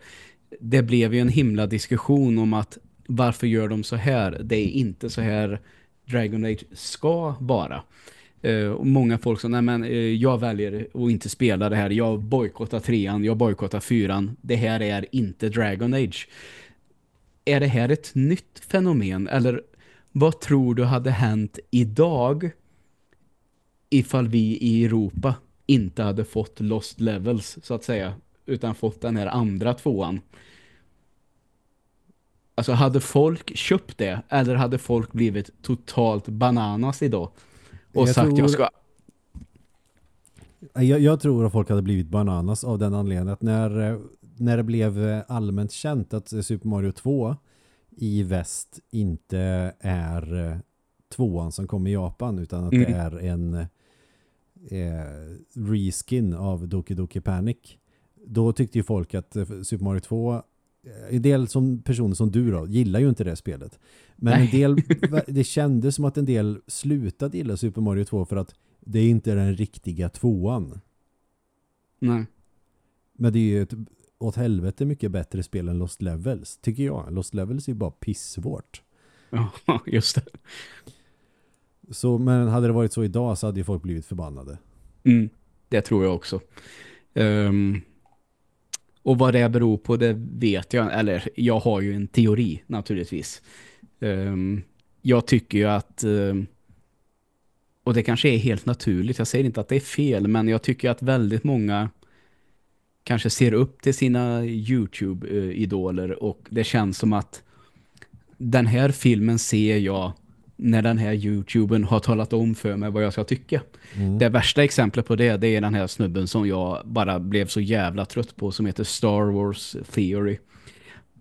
det blev ju en himla diskussion om att varför gör de så här? Det är inte så här Dragon Age ska vara. Eh, och många folk som, nej men eh, jag väljer att inte spela det här. Jag bojkottar trean, jag bojkottar fyran. Det här är inte Dragon Age. Är det här ett nytt fenomen? Eller vad tror du hade hänt idag ifall vi i Europa inte hade fått Lost Levels så att säga utan fått den här andra tvåan. Alltså hade folk köpt det eller hade folk blivit totalt bananas idag och jag sagt tror... jag ska jag, jag, tror att folk hade blivit bananas av den anledningen att när, när det blev allmänt känt att Super Mario 2 i väst inte är tvåan som kom i Japan utan att mm. det är en eh, reskin av Doki Doki Panic då tyckte ju folk att eh, Super Mario 2 eh, en del som personer som du då gillar ju inte det spelet. Men en del, det kändes som att en del slutade gilla Super Mario 2 för att det är inte den riktiga tvåan. Nej. Men det är ju ett åt helvete mycket bättre spel än Lost Levels, tycker jag. Lost Levels är ju bara pissvårt. Ja, just det. Så, men hade det varit så idag så hade ju folk blivit förbannade. Mm, det tror jag också. Um, och vad det beror på, det vet jag. Eller jag har ju en teori naturligtvis. Um, jag tycker ju att um, och det kanske är helt naturligt. Jag säger inte att det är fel, men jag tycker att väldigt många kanske ser upp till sina Youtube-idoler och det känns som att den här filmen ser jag när den här YouTuben har talat om för mig vad jag ska tycka. Mm. Det värsta exemplet på det, det är den här snubben som jag bara blev så jävla trött på som heter Star Wars Theory.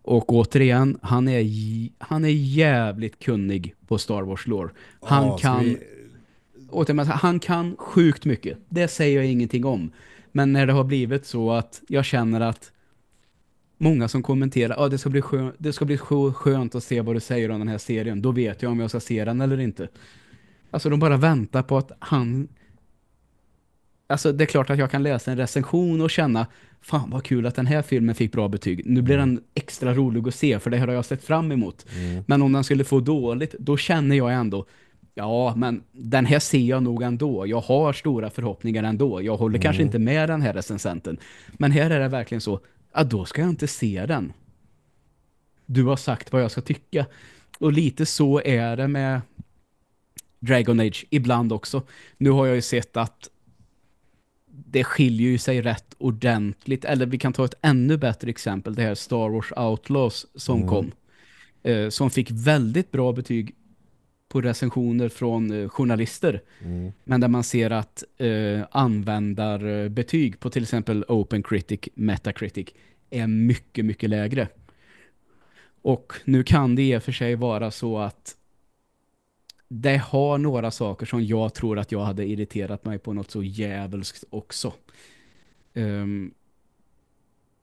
Och återigen, han är, han är jävligt kunnig på Star Wars lore. Han oh, kan vi... återigen, han kan sjukt mycket. Det säger jag ingenting om. Men när det har blivit så att jag känner att många som kommenterar att ah, det, ska bli skön, det ska bli skönt att se vad du säger om den här serien. Då vet jag om jag ska se den eller inte. Alltså de bara väntar på att han... Alltså det är klart att jag kan läsa en recension och känna fan vad kul att den här filmen fick bra betyg. Nu blir den extra rolig att se för det har jag sett fram emot. Mm. Men om den skulle få dåligt, då känner jag ändå ja, men den här ser jag nog ändå. Jag har stora förhoppningar ändå. Jag håller mm. kanske inte med den här recensenten. Men här är det verkligen så, ja då ska jag inte se den. Du har sagt vad jag ska tycka. Och lite så är det med Dragon Age ibland också. Nu har jag ju sett att det skiljer ju sig rätt ordentligt. Eller vi kan ta ett ännu bättre exempel. Det här Star Wars Outlaws som mm. kom. Eh, som fick väldigt bra betyg på recensioner från eh, journalister. Mm. Men där man ser att eh, användarbetyg på till exempel OpenCritic, Metacritic är mycket, mycket lägre. Och nu kan det i och för sig vara så att det har några saker som jag tror att jag hade irriterat mig på något så jävelskt också. Um,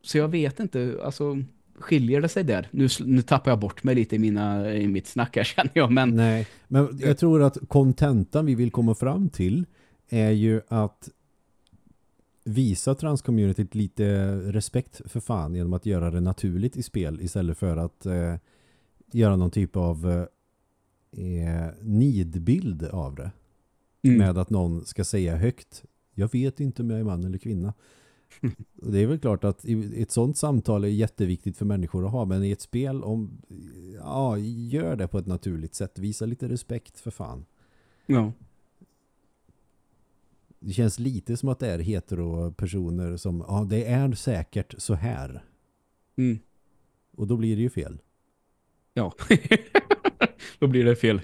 så jag vet inte, alltså skiljer det sig där? Nu, nu tappar jag bort mig lite i, mina, i mitt snack här känner jag. Men... Nej, men jag tror att kontentan vi vill komma fram till är ju att visa transcommunityt lite respekt för fan genom att göra det naturligt i spel istället för att eh, göra någon typ av eh, nidbild av det. Mm. Med att någon ska säga högt jag vet inte om jag är man eller kvinna. det är väl klart att ett sånt samtal är jätteviktigt för människor att ha men i ett spel om ja, gör det på ett naturligt sätt. Visa lite respekt för fan. Ja det känns lite som att det är hetero-personer som, ja det är säkert så här. Mm. Och då blir det ju fel. Ja, då blir det fel.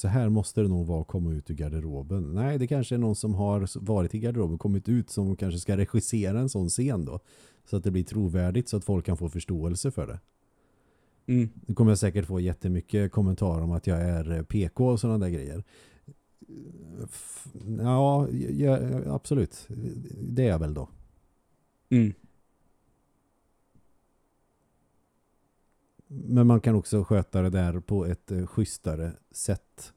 Så här måste det nog vara att komma ut ur garderoben. Nej, det kanske är någon som har varit i garderoben och kommit ut som kanske ska regissera en sån scen då. Så att det blir trovärdigt så att folk kan få förståelse för det. Mm. Nu kommer jag säkert få jättemycket kommentarer om att jag är PK och sådana där grejer. Ja, ja, absolut. Det är jag väl då. Mm. Men man kan också sköta det där på ett eh, schysstare sätt.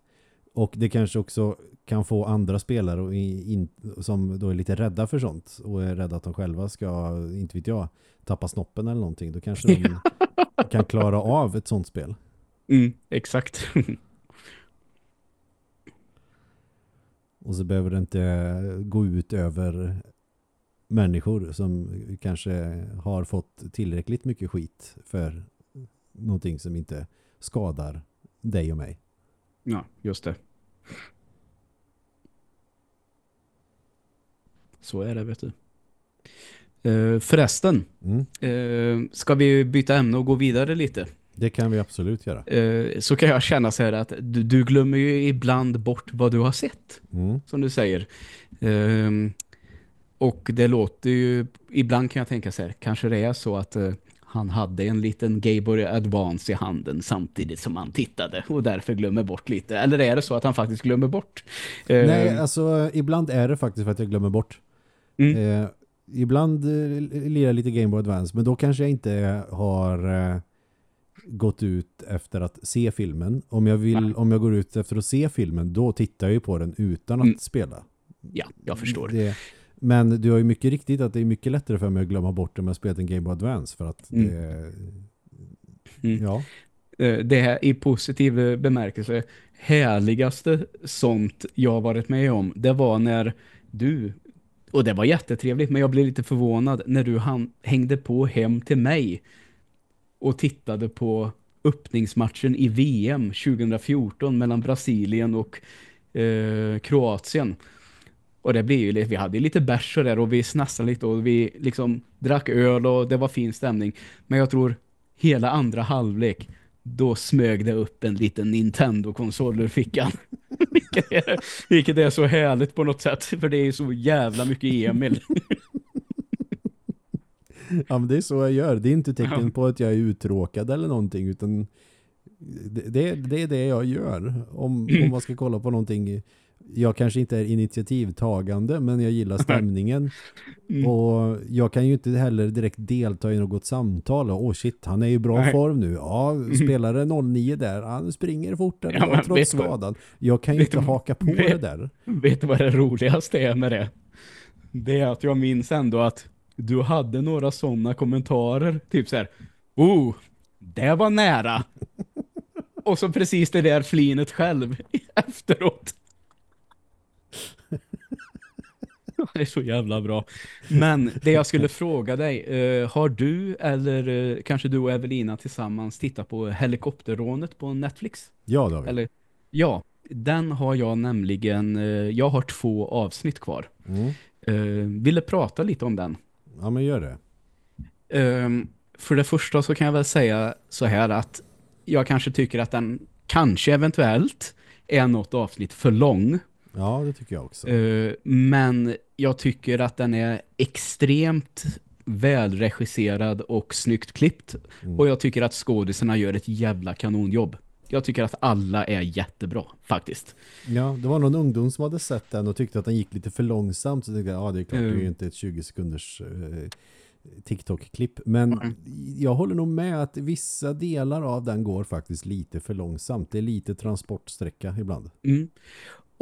Och det kanske också kan få andra spelare in, som då är lite rädda för sånt och är rädda att de själva ska, inte vet jag, tappa snoppen eller någonting. Då kanske de kan klara av ett sånt spel. Mm, exakt. Och så behöver det inte gå ut över människor som kanske har fått tillräckligt mycket skit för någonting som inte skadar dig och mig. Ja, just det. Så är det, vet du. Uh, förresten, Mm. uh, ska vi byta ämne och gå vidare lite? Det kan vi absolut göra. Uh, så kan jag känna så här att du, du glömmer ju ibland bort vad du har sett, Mm. som du säger. Och det låter ju, ibland kan jag tänka så här, kanske det är så att eh, han hade en liten Game Boy Advance i handen samtidigt som han tittade och därför glömmer bort lite. Eller är det så att han faktiskt glömmer bort? Ehm, Nej, alltså ibland är det faktiskt för att jag glömmer bort. Mm. Eh, ibland eh, lirar jag lite Game Boy Advance, men då kanske jag inte har eh, gått ut efter att se filmen. Om jag, vill, Nej. om jag går ut efter att se filmen, då tittar jag ju på den utan att Mm. spela. ja, jag förstår. Det, men du har ju mycket riktigt att det är mycket lättare för mig att glömma bort om jag spelat en Game Boy Advance för att Mm. det, Mm. ja. Eh, det här i positiv eh, bemärkelse härligaste sånt jag varit med om det var när du och det var jättetrevligt men jag blev lite förvånad när du han, hängde på hem till mig och tittade på öppningsmatchen i VM 2014 mellan Brasilien och eh, Kroatien. Och det blev ju lite, vi hade lite bärs och där och vi snassade lite och vi liksom drack öl och det var fin stämning. Men jag tror hela andra halvlek då smög det upp en liten Nintendo-konsol ur fickan. vilket, är, vilket är så härligt på något sätt. För det är så jävla mycket Emil. ja, men det är så jag gör. Det är inte tecken på att jag är uttråkad eller någonting utan det, det, det är det jag gör. Om, om man ska kolla på någonting jag kanske inte är initiativtagande men jag gillar stämningen Mm. och jag kan ju inte heller direkt delta i något samtal och oh shit, han är i bra Nej. form nu ja, spelare 09 där han springer fortare Ja, men trots skadan jag kan ju inte du- haka på vet- det där Vet du vad det roligaste är med det? Det är att jag minns ändå att du hade några sådana kommentarer. Typ så här, oh, det var nära. Och så precis det där flinet själv efteråt. Det är så jävla bra. Men det jag skulle fråga dig, eh, har du eller eh, kanske du och Evelina tillsammans tittat på helikopterrånet på Netflix? ja David Eller, ja, den har jag nämligen, eh, jag har två avsnitt kvar. mm. Ville prata lite om den. ja men gör det Ehm, för det första så kan jag väl säga så här att jag kanske tycker att den kanske eventuellt är något avsnitt för lång. ja det tycker jag också men jag tycker att den är extremt välregisserad och snyggt klippt. Mm. Och jag tycker att skådisarna gör ett jävla kanonjobb. Jag tycker att alla är jättebra, faktiskt. Ja, det var någon ungdom som hade sett den och tyckte att den gick lite för långsamt. Så tänkte jag, ja det är klart, det är ju Mm. inte ett 20 sekunders eh, TikTok-klipp. Men Mm. jag håller nog med att vissa delar av den går faktiskt lite för långsamt. Det är lite transportsträcka ibland. Mm.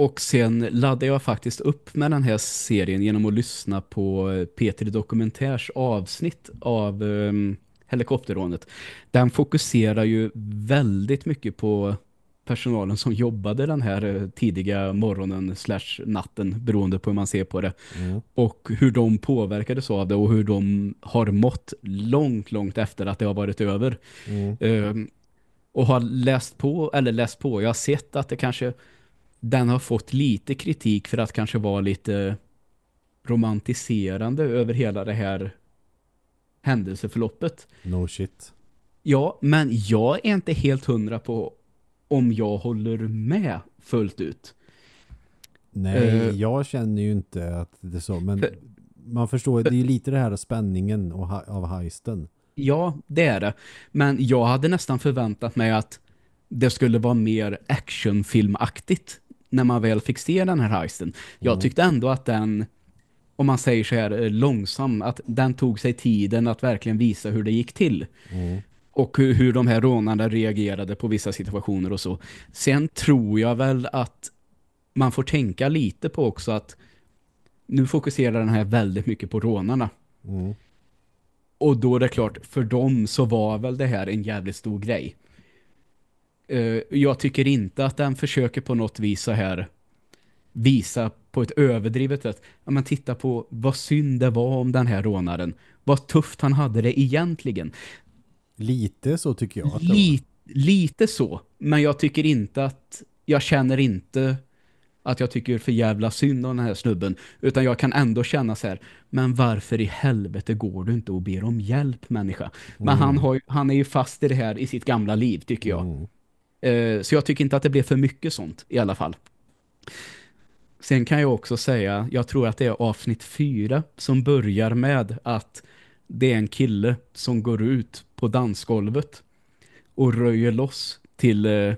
Och sen laddade jag faktiskt upp med den här serien genom att lyssna på eh, Peter Dokumentärs avsnitt av um, helikopterrånet. Den fokuserar ju väldigt mycket på personalen som jobbade den här eh, tidiga morgonen slash natten beroende på hur man ser på det. Mm. Och hur de påverkades av det och hur de har mått långt, långt efter att det har varit över. Mm. Ehm, och har läst på, eller läst på, jag har sett att det kanske den har fått lite kritik för att kanske vara lite romantiserande över hela det här händelseförloppet. No shit. Ja, men jag är inte helt hundra på om jag håller med fullt ut. Nej, Eh. jag känner ju inte att det är så. Men man förstår, det är ju lite det här spänningen av heisten. Ja, det är det. Men jag hade nästan förväntat mig att det skulle vara mer actionfilmaktigt när man väl fick se den här heisten. Jag Mm. tyckte ändå att den, om man säger så här eh, långsam, att den tog sig tiden att verkligen visa hur det gick till. Mm. Och hur, hur de här rånarna reagerade på vissa situationer och så. Sen tror jag väl att man får tänka lite på också att nu fokuserar den här väldigt mycket på rånarna. Mm. Och då är det klart, för dem så var väl det här en jävligt stor grej. Eh, jag tycker inte att den försöker på något vis så här visa på ett överdrivet sätt. Ja, men titta på vad synd det var om den här rånaren. Vad tufft han hade det egentligen. Lite så tycker jag att. Lite, lite så. Men jag tycker inte att... Jag känner inte att jag tycker för jävla synd om den här snubben. Utan jag kan ändå känna så här, men varför i helvete går du inte och ber om hjälp människa? Men han, har, han är ju fast i det här i sitt gamla liv tycker jag. Mm. Eh, så jag tycker inte att det blev för mycket sånt i alla fall. Sen kan jag också säga, jag tror att det är avsnitt fyra som börjar med att det är en kille som går ut på dansgolvet och röjer loss till eh,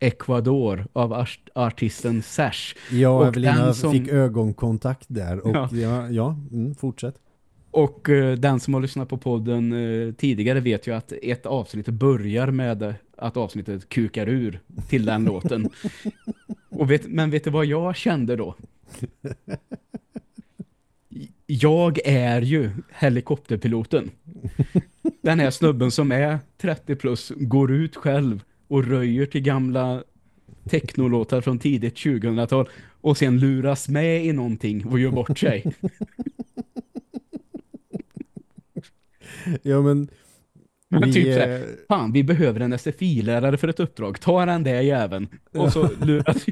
Ecuador av art artisten Sash. Jag Och Evelina som- fick ögonkontakt där och Ja. ja, ja, mm, fortsätt. Och eh, den som har lyssnat på podden eh, tidigare vet ju att ett avsnitt börjar med att avsnittet kukar ur till den låten. Och vet, men vet du vad jag kände då? Jag är ju helikopterpiloten. Den här snubben som är 30 plus går ut själv och röjer till gamla technolåtar från tidigt 2000-tal och sen luras med i någonting och gör bort sig. Ja Men vi, typ så här, eh, fan vi behöver en SFI-lärare för ett uppdrag. Ta den där jäveln. Och så luras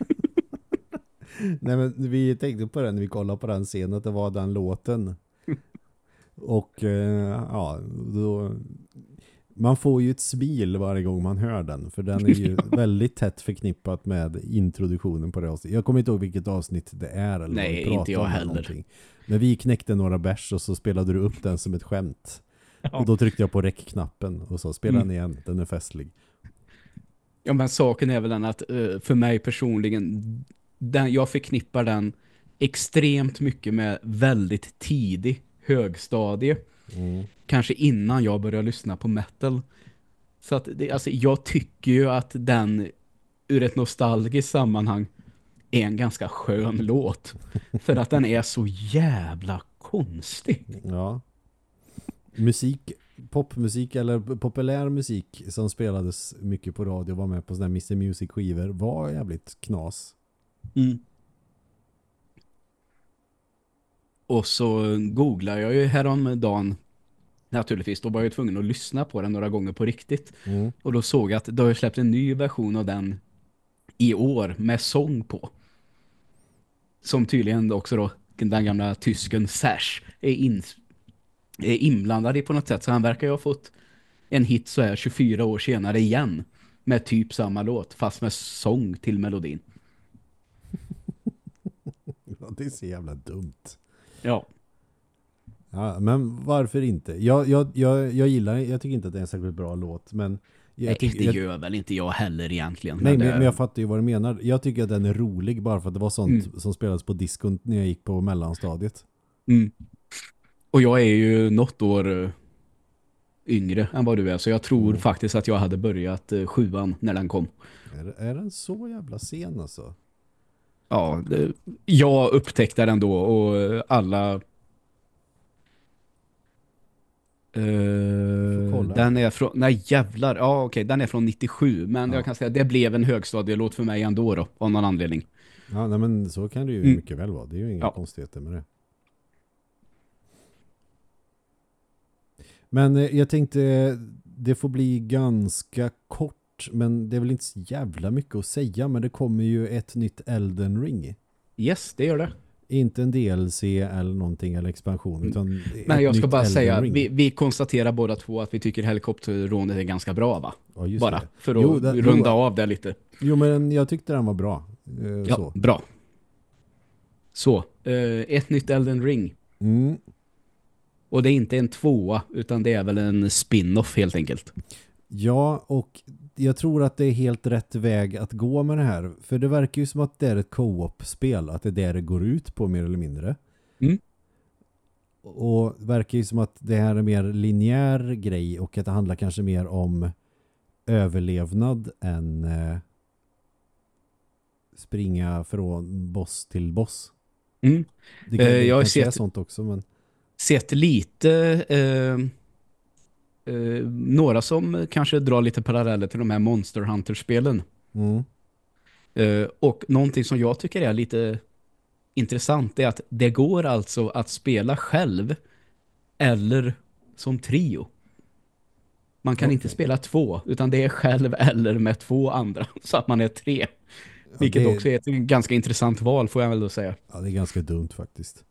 Nej men vi tänkte på det när vi kollade på den scenen att det var den låten. Och eh, ja, då man får ju ett smil varje gång man hör den för den är ju väldigt tätt förknippat med introduktionen på det avsnittet. Jag kommer inte ihåg vilket avsnitt det är eller Nej, inte jag heller. någonting. Men vi knäckte några bärs och så spelade du upp den som ett skämt. Och då tryckte jag på räckknappen och så spela Mm. den igen, den är festlig. Ja men saken är väl den att eh, för mig personligen den, jag förknippar den extremt mycket med väldigt tidig högstadie. Mm. Kanske innan jag började lyssna på metal. Så att det, alltså, jag tycker ju att den ur ett nostalgiskt sammanhang är en ganska skön låt. För att den är så jävla konstig. Ja. Musik, popmusik eller populär musik som spelades mycket på radio var med på sådana här Mr. Music-skivor var jävligt knas. Mm. Och så googlar jag ju häromdagen naturligtvis, då var jag ju tvungen att lyssna på den några gånger på riktigt. Mm. Och då såg jag att det har släppt en ny version av den i år med sång på. Som tydligen också då den gamla tysken Sash är, in, är inblandad i på något sätt. Så han verkar ju ha fått en hit så här 24 år senare igen med typ samma låt fast med sång till melodin. Det är så jävla dumt. Ja. Ja, men varför inte? Jag, jag, jag, jag gillar, jag tycker inte att det är en särskilt bra låt, men jag, Nej, det jag, gör väl inte jag heller egentligen. nej, men, det, men jag fattar ju vad du menar. Jag tycker att den är rolig bara för att det var sånt Mm. som spelades på diskon när jag gick på mellanstadiet. mm. Och jag är ju något år eh, yngre än vad du är. Så jag tror Mm. faktiskt att jag hade börjat uh, sjuan när den kom. Är, är den så jävla sen alltså? Ja, det, jag upptäckte den då och eh, alla... Eh, kolla. den är från... Nej jävlar, ja okej, den är från 97 men Ja. jag kan säga att det blev en högstadielåt för mig ändå då, av någon anledning. Ja, nej, men så kan det ju Mm. mycket väl vara. Det är ju inga Ja. konstigheter med det. Men eh, jag tänkte det får bli ganska kort men det är väl inte så jävla mycket att säga men det kommer ju ett nytt Elden Ring. Yes, det gör det. Inte en DLC eller någonting eller expansion utan Mm. Ett jag ska bara Elden säga, vi, vi konstaterar båda två att vi tycker helikopterrånet är ganska bra va? ja, Bara det. för att Jo, jo. runda av det lite. Jo men jag tyckte den var bra. Eh, Ja, Så. bra. Så, eh, ett nytt Elden Ring. Mm. Och det är inte en tvåa utan det är väl en spin-off helt enkelt. Ja, och jag tror att det är helt rätt väg att gå med det här. För det verkar ju som att det är ett co-op-spel. Att det är det det går ut på mer eller mindre. Mm. Och det verkar ju som att det här är mer linjär grej och att det handlar kanske mer om överlevnad än eh, springa från boss till boss. Mm. Det, kan, Eh, jag är sett- sånt också, men Sett lite eh, eh, några som kanske drar lite paralleller till de här Monster Hunter-spelen. mm. Eh, och någonting som jag tycker är lite intressant är att det går alltså att spela själv eller som trio. Man kan Okej. inte spela två, utan det är själv eller med två andra, så att man är tre. Vilket det- också är ett ganska intressant val, får jag väl då säga. Ja, det är ganska dumt faktiskt.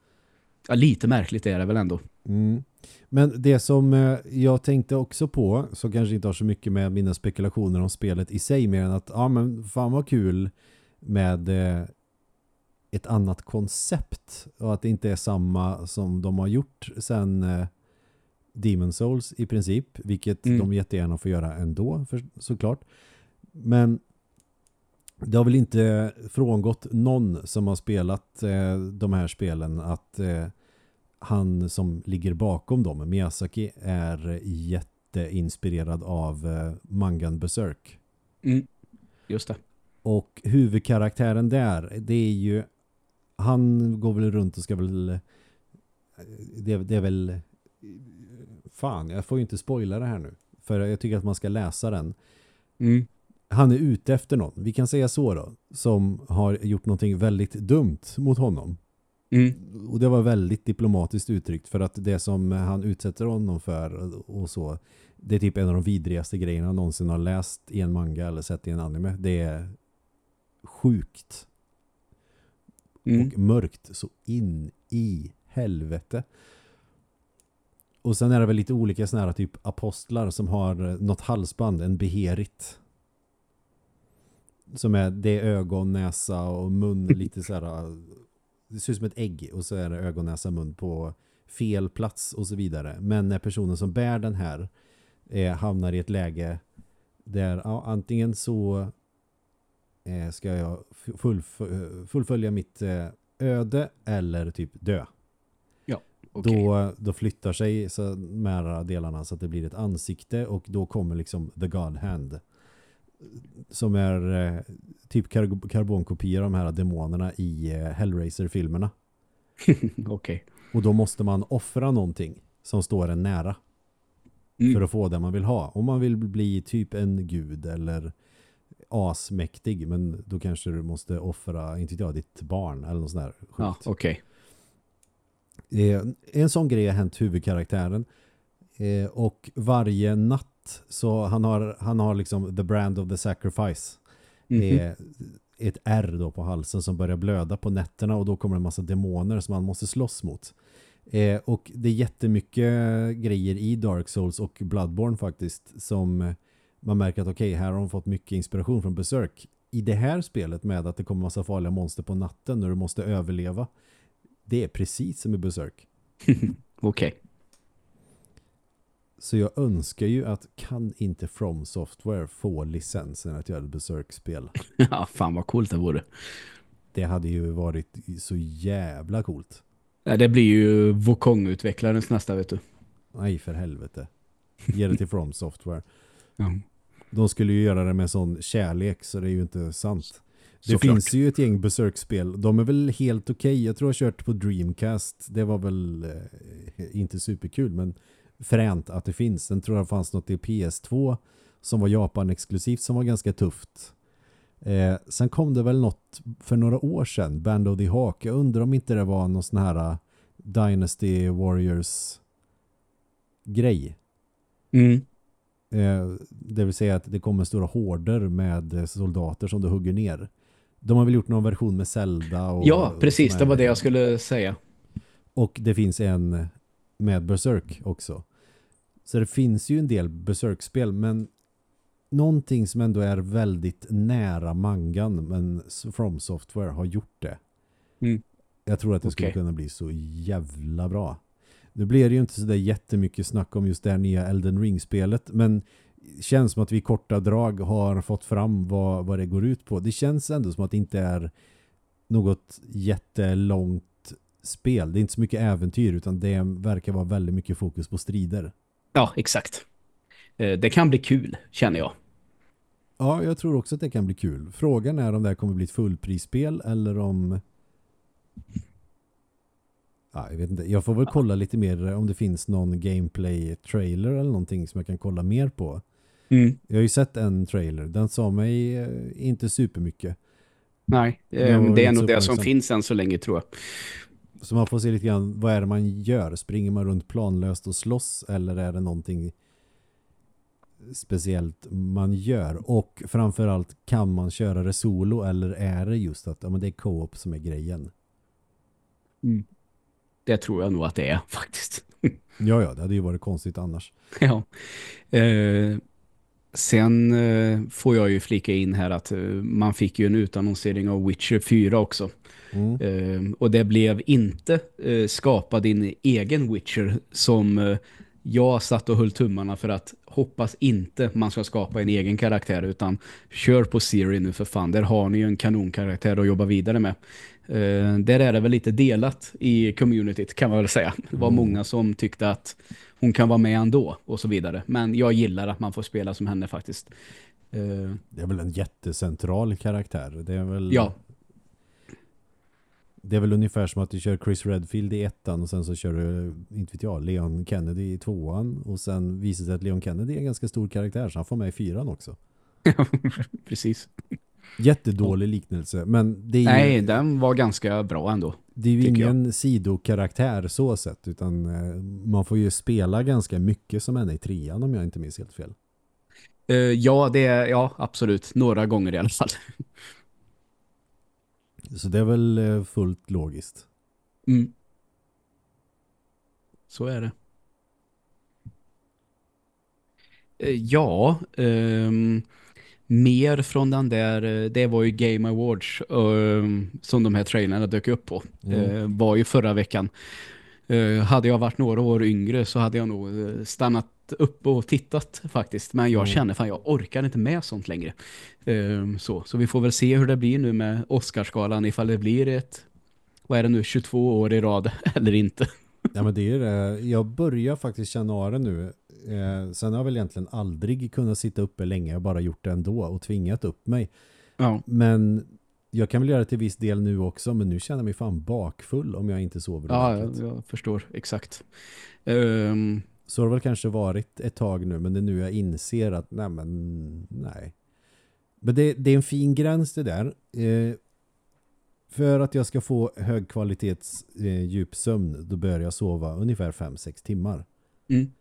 Ja, lite märkligt är det väl ändå. Mm. Men det som eh, jag tänkte också på, som kanske inte har så mycket med mina spekulationer om spelet i sig, mer än att ja men fan vad kul med eh, ett annat koncept och att det inte är samma som de har gjort sen eh, Demon Souls i princip, vilket Mm. de jättegärna får göra ändå för, såklart. Men det har väl inte frångått någon som har spelat eh, de här spelen att eh, han som ligger bakom dem, Miyazaki, är jätteinspirerad av eh, mangan Berserk. Mm. Just det. Och huvudkaraktären där, det är ju han går väl runt och ska väl eh, det, det är väl fan, jag får ju inte spoila det här nu. För jag tycker att man ska läsa den. Mm. Han är ute efter någon, vi kan säga så då, som har gjort någonting väldigt dumt mot honom. Mm. Och det var väldigt diplomatiskt uttryckt för att det som han utsätter honom för och- så, det är typ en av de vidrigaste grejerna jag någonsin har läst i en manga eller sett i en anime. Det är sjukt Mm. och mörkt så in i helvete. Och sen är det väl lite olika såna här typ apostlar som har något halsband, en beherit. Som är, det är ögon, näsa och mun lite så här. Det ser ut som ett ägg och så är det ögon, näsa, mun på fel plats och så vidare. Men när personen som bär den här eh, hamnar i ett läge där ja, antingen så eh, ska jag fullf fullfölja mitt eh, öde eller typ dö. Okej. Då, då flyttar sig så nära delarna så att det blir ett ansikte och då kommer liksom The God Hand. Som är eh, typ kar karbonkopior av de här demonerna i eh, Hellraiser-filmerna. Okej. Och då måste man offra någonting som står en nära Mm. för att få det man vill ha. Om man vill bli typ en gud eller asmäktig men då kanske du måste offra, inte jag, ditt barn eller något sånt där sjukt. Ja, okej. Eh, en sån grej har hänt huvudkaraktären. Eh, och varje natt så han har, han har liksom the brand of the sacrifice. Mhm. Eh, ett R då på halsen som börjar blöda på nätterna och då kommer en massa demoner som han måste slåss mot. Eh, och det är jättemycket grejer i Dark Souls och Bloodborne faktiskt som man märker att okej, här har de fått mycket inspiration från Berserk. I det här spelet med att det kommer massa farliga monster på natten när du måste överleva. Det är precis som i Berserk. Okej. Så jag önskar ju att kan inte From Software få licensen att göra ett Berserk-spel. Ja, fan vad coolt det vore. Det hade ju varit så jävla coolt. Nej, Det blir ju Wukong-utvecklarens nästa, vet du. Nej, för helvete. Ge det till From Software. Ja. De skulle ju göra det med sån kärlek så det är ju inte sant. Det Såklart. finns ju ett gäng Berserk-spel. De är väl helt okej. Jag tror jag har kört på Dreamcast. Det var väl eh, inte superkul men fränt att det finns. Sen tror jag det fanns något i PS2 som var Japan-exklusivt som var ganska tufft. Eh, sen kom det väl något för några år sedan, Band of the Hawk. Jag undrar om inte det var någon sån här eh, Dynasty Warriors grej. Mm. Eh, det vill säga att det kommer stora horder med soldater som du hugger ner. De har väl gjort någon version med Zelda och Ja, precis. såna Det var det jag skulle säga. Och det finns en med Berserk också. Så det finns ju en del Berserk-spel men någonting som ändå är väldigt nära mangan men From Software har gjort det. Mm. Jag tror att det skulle Okej. kunna bli så jävla bra. Nu blir det ju inte så där jättemycket snack om just det här nya Elden Ring-spelet men känns som att vi i korta drag har fått fram vad, vad det går ut på. Det känns ändå som att det inte är något jättelångt spel. Det är inte så mycket äventyr utan det verkar vara väldigt mycket fokus på strider. Ja, exakt. Eh, Det kan bli kul, känner jag. Ja, jag tror också att det kan bli kul. Frågan är om det här kommer bli ett fullprisspel eller om... Ja, jag vet inte. Jag får väl kolla lite mer om det finns någon gameplay-trailer eller någonting som jag kan kolla mer på. Mm. Jag har ju sett en trailer. Den sa mig eh, inte supermycket. Nej, eh, det är nog det som finns än så länge tror jag. Så man får se lite grann, vad är det man gör? Springer man runt planlöst och slåss eller är det någonting speciellt man gör? Och framförallt, kan man köra det solo eller är det just att ja, men det är co-op som är grejen? Det tror jag nog att det är faktiskt. Ja, ja, det hade ju varit konstigt annars. ja. Eh, sen eh, får jag ju flika in här att eh, man fick ju en utannonsering av Witcher 4 också. Mm. Eh, och det blev inte eh, skapa din egen Witcher som eh, jag satt och höll tummarna för att hoppas inte man ska skapa en egen karaktär utan kör på Siri nu för fan. Där har ni ju en kanonkaraktär att jobba vidare med. Eh, där är det väl lite delat i communityt kan man väl säga. Det var Mm. många som tyckte att hon kan vara med ändå och så vidare. Men jag gillar att man får spela som henne faktiskt. Eh, Det är väl en jättecentral karaktär. Det är väl, ja, det är väl ungefär som att du kör Chris Redfield i ettan och sen så kör du, inte vet jag, Leon Kennedy i tvåan och sen visar det sig att Leon Kennedy är en ganska stor karaktär så han får med i fyran också. precis. Jättedålig liknelse, men det är ju, Nej, den var ganska bra ändå. det är ju tycker jag. ingen sidokaraktär så sett utan eh, man får ju spela ganska mycket som henne i trean om jag inte minns helt fel. Eh, ja, det är, ja, absolut. Några gånger i alla fall. Så det är väl eh, fullt logiskt. Mm. Så är det. Eh, ja, ehm, mer från den där, eh, det var ju Game Awards ehm, som de här trailerna dök upp på. Mm. Eh, var ju förra veckan. Eh, hade jag varit några år yngre så hade jag nog eh, stannat upp och tittat faktiskt. Men jag Mm. känner fan jag orkar inte med sånt längre. Ehm, så, så vi får väl se hur det blir nu med Oscarsgalan ifall det blir ett vad är det nu, 22 år i rad eller inte. Ja men det är det. Jag börjar faktiskt det nu. Eh, sen har jag väl egentligen aldrig kunnat sitta uppe länge. Jag har bara gjort det ändå och tvingat upp mig. Ja, Men jag kan väl göra det till viss del nu också. Men nu känner jag mig fan bakfull om jag inte sover ja jag, jag förstår exakt. Ehm, Så har det väl kanske varit ett tag nu. Men det är nu jag inser att nej men nej. Men det, det är en fin gräns det där. Eh, för att jag ska få högkvalitets eh, djupsömn då bör jag sova ungefär 5-6 timmar. mm,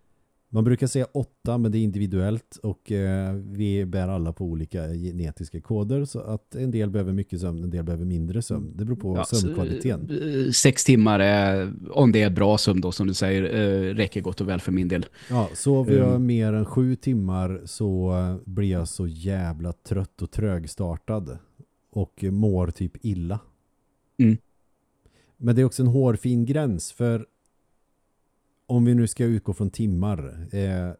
Man brukar säga åtta men det är individuellt och eh, vi bär alla på olika genetiska koder så att en del behöver mycket sömn, en del behöver mindre sömn. Det beror på ja, sömnkvaliteten. så, eh, sex timmar är, om det är bra sömn då som du säger, eh, räcker gott och väl för min del. Ja, sover jag Mm. mer än sju timmar så blir jag så jävla trött och trögstartad och mår typ illa. Mm. Men det är också en hårfin gräns för om vi nu ska utgå från timmar eh,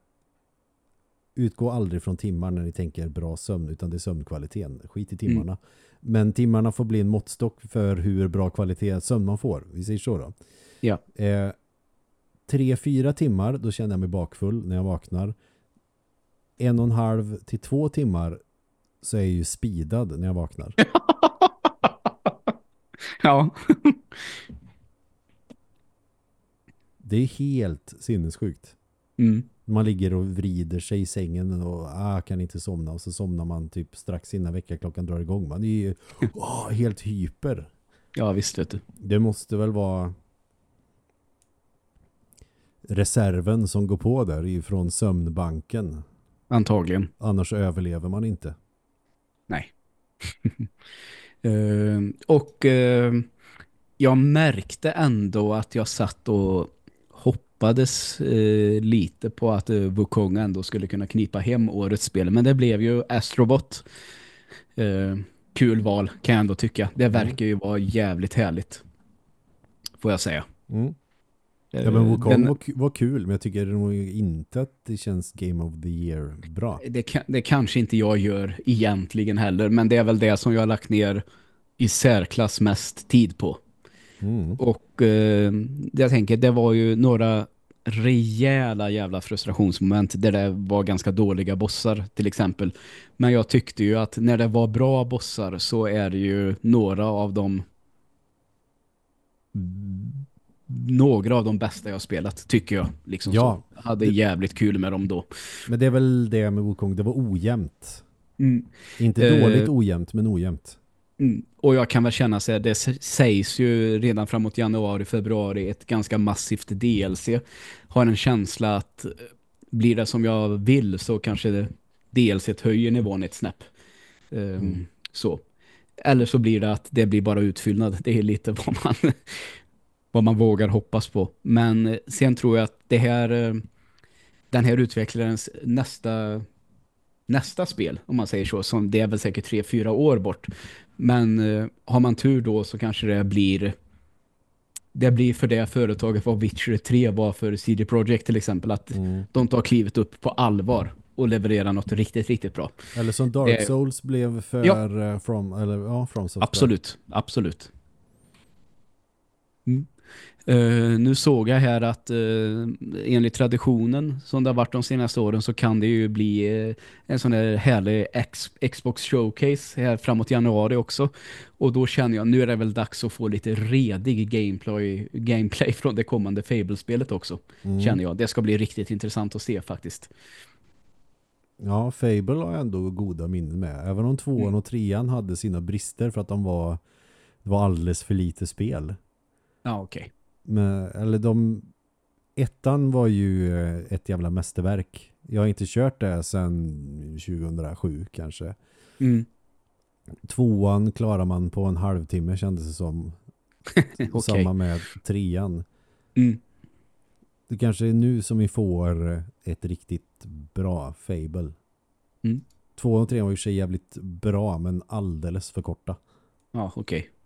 utgå aldrig från timmar när ni tänker bra sömn utan det är sömnkvaliteten. Skit i timmarna. Men timmarna får bli en måttstock för hur bra kvalitet sömn man får. Vi säger så då. Ja. Eh, tre, fyra timmar då känner jag mig bakfull när jag vaknar. En och en halv till två timmar så är jag ju speedad när jag vaknar. ja, Det är helt sinnessjukt. mm. Man ligger och vrider sig i sängen och ah, kan inte somna och så somnar man typ strax innan väckarklockan drar igång. Man är ju ah, helt hyper. ja visst vet du. Det måste väl vara reserven som går på där ifrån sömnbanken. Antagligen. Annars överlever man inte. Nej. Eh, och eh, jag märkte ändå att jag satt och hoppades eh, lite på att uh, Wukong ändå skulle kunna knipa hem årets spel. Men det blev ju Astrobot. Eh, kul val kan jag ändå tycka. Det verkar ju vara jävligt härligt. Får jag säga. Mm. Ja, Eh, men Wukong den- var, var kul men jag tycker nog inte att det känns Game of the Year bra. det, kan, det kanske inte jag gör egentligen heller. Men det är väl det som jag har lagt ner i särklass mest tid på. Mm. Och eh, jag tänker, det var ju några rejäla jävla frustrationsmoment där det var ganska dåliga bossar till exempel. Men jag tyckte ju att när det var bra bossar så är det ju några av de några av de bästa jag spelat tycker jag. Liksom Ja. så. Hade jävligt kul med dem då. Men det är väl det med Wukong, det var ojämnt. Mm. Inte Eh. dåligt ojämnt men ojämnt. Mm. Och jag kan väl känna sig, det sägs ju redan framåt januari, februari ett ganska massivt DLC. Har en känsla att eh, blir det som jag vill så kanske DLC höjer nivån ett snäpp. Um, mm. Så. Eller så blir det att det blir bara utfyllnad. Det är lite vad man, vad man vågar hoppas på. Men eh, sen tror jag att det här eh, den här utvecklarens nästa nästa spel, om man säger så, som det är väl säkert tre, fyra år bort. Men uh, har man tur då så kanske det blir det blir för det företaget vad Witcher 3 var för CD Projekt till exempel, att mm. de tar klivet upp på allvar och levererar något riktigt, riktigt bra. Eller som Dark Souls det, blev för ja. Eh, From, eller, ja, From Software. Absolut, absolut. Mm. Uh, nu såg jag här att uh, enligt traditionen som det har varit de senaste åren så kan det ju bli uh, en sån här härlig X Xbox Showcase här framåt januari också. Och då känner jag, nu är det väl dags att få lite redig gameplay, gameplay från det kommande Fable-spelet också. Mm. Känner jag. Det ska bli riktigt intressant att se faktiskt. Ja, Fable har ändå goda minnen med. Även om tvåan mm. och trean hade sina brister för att de var, det var alldeles för lite spel. Ja, okej. Okay. Eller de ettan var ju eh, ett jävla mästerverk. Jag har inte kört det sedan 2007 kanske. Mm. Tvåan klarar man på en halvtimme kändes det som. okay. Samma med trean. Mm. Det kanske är nu som vi får ett riktigt bra Fable. Mm. Två och tre var ju sig jävligt bra men alldeles för korta. Ja, okej. Okay.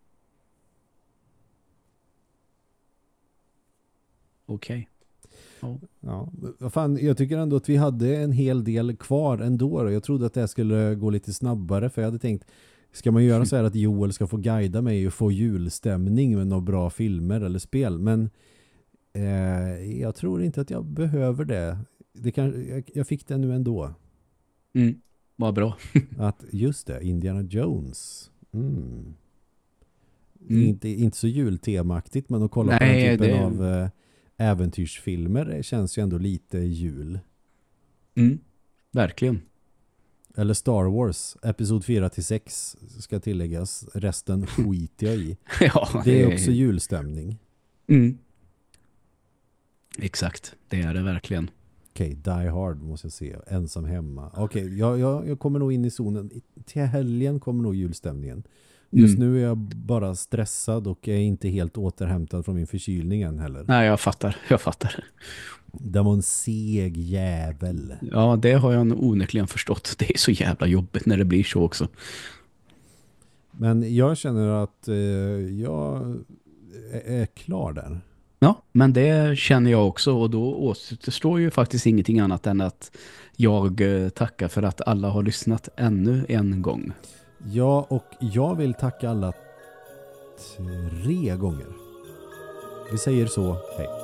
Okej. Okay. Ja. ja, fan, jag tycker ändå att vi hade en hel del kvar ändå. Jag trodde att det skulle gå lite snabbare för jag hade tänkt Ska man göra så här att Joel ska få guida mig och få julstämning med några bra filmer eller spel? Men eh, jag tror inte att jag behöver det. det kan, jag, jag fick det nu ändå. Mm, vad bra. att just det, Indiana Jones. Mm. Mm. Inte, inte så jultemaktigt men att kolla Nej, på den typen det... av eh, äventyrsfilmer känns ju ändå lite jul. Mm, verkligen. Eller Star Wars, episod 4 till 6 ska tilläggas. Resten skiter jag i. ja, det är också julstämning. Mm. Exakt, det är det verkligen. Okej, okay, Die Hard måste jag se. Ensam hemma. Okej, okay, jag, jag, jag kommer nog in i zonen. Till helgen kommer nog julstämningen. Just mm. nu är jag bara stressad och är inte helt återhämtad från min förkylning än heller. Nej, jag fattar. Jag fattar. Det var en seg jävel. Ja, det har jag onekligen förstått. Det är så jävla jobbigt när det blir så också. Men jag känner att eh, jag är klar där. Ja, men det känner jag också och då återstår ju faktiskt ingenting annat än att jag eh, tackar för att alla har lyssnat ännu en gång. Ja, och jag vill tacka alla tre gånger. Vi säger så, hej.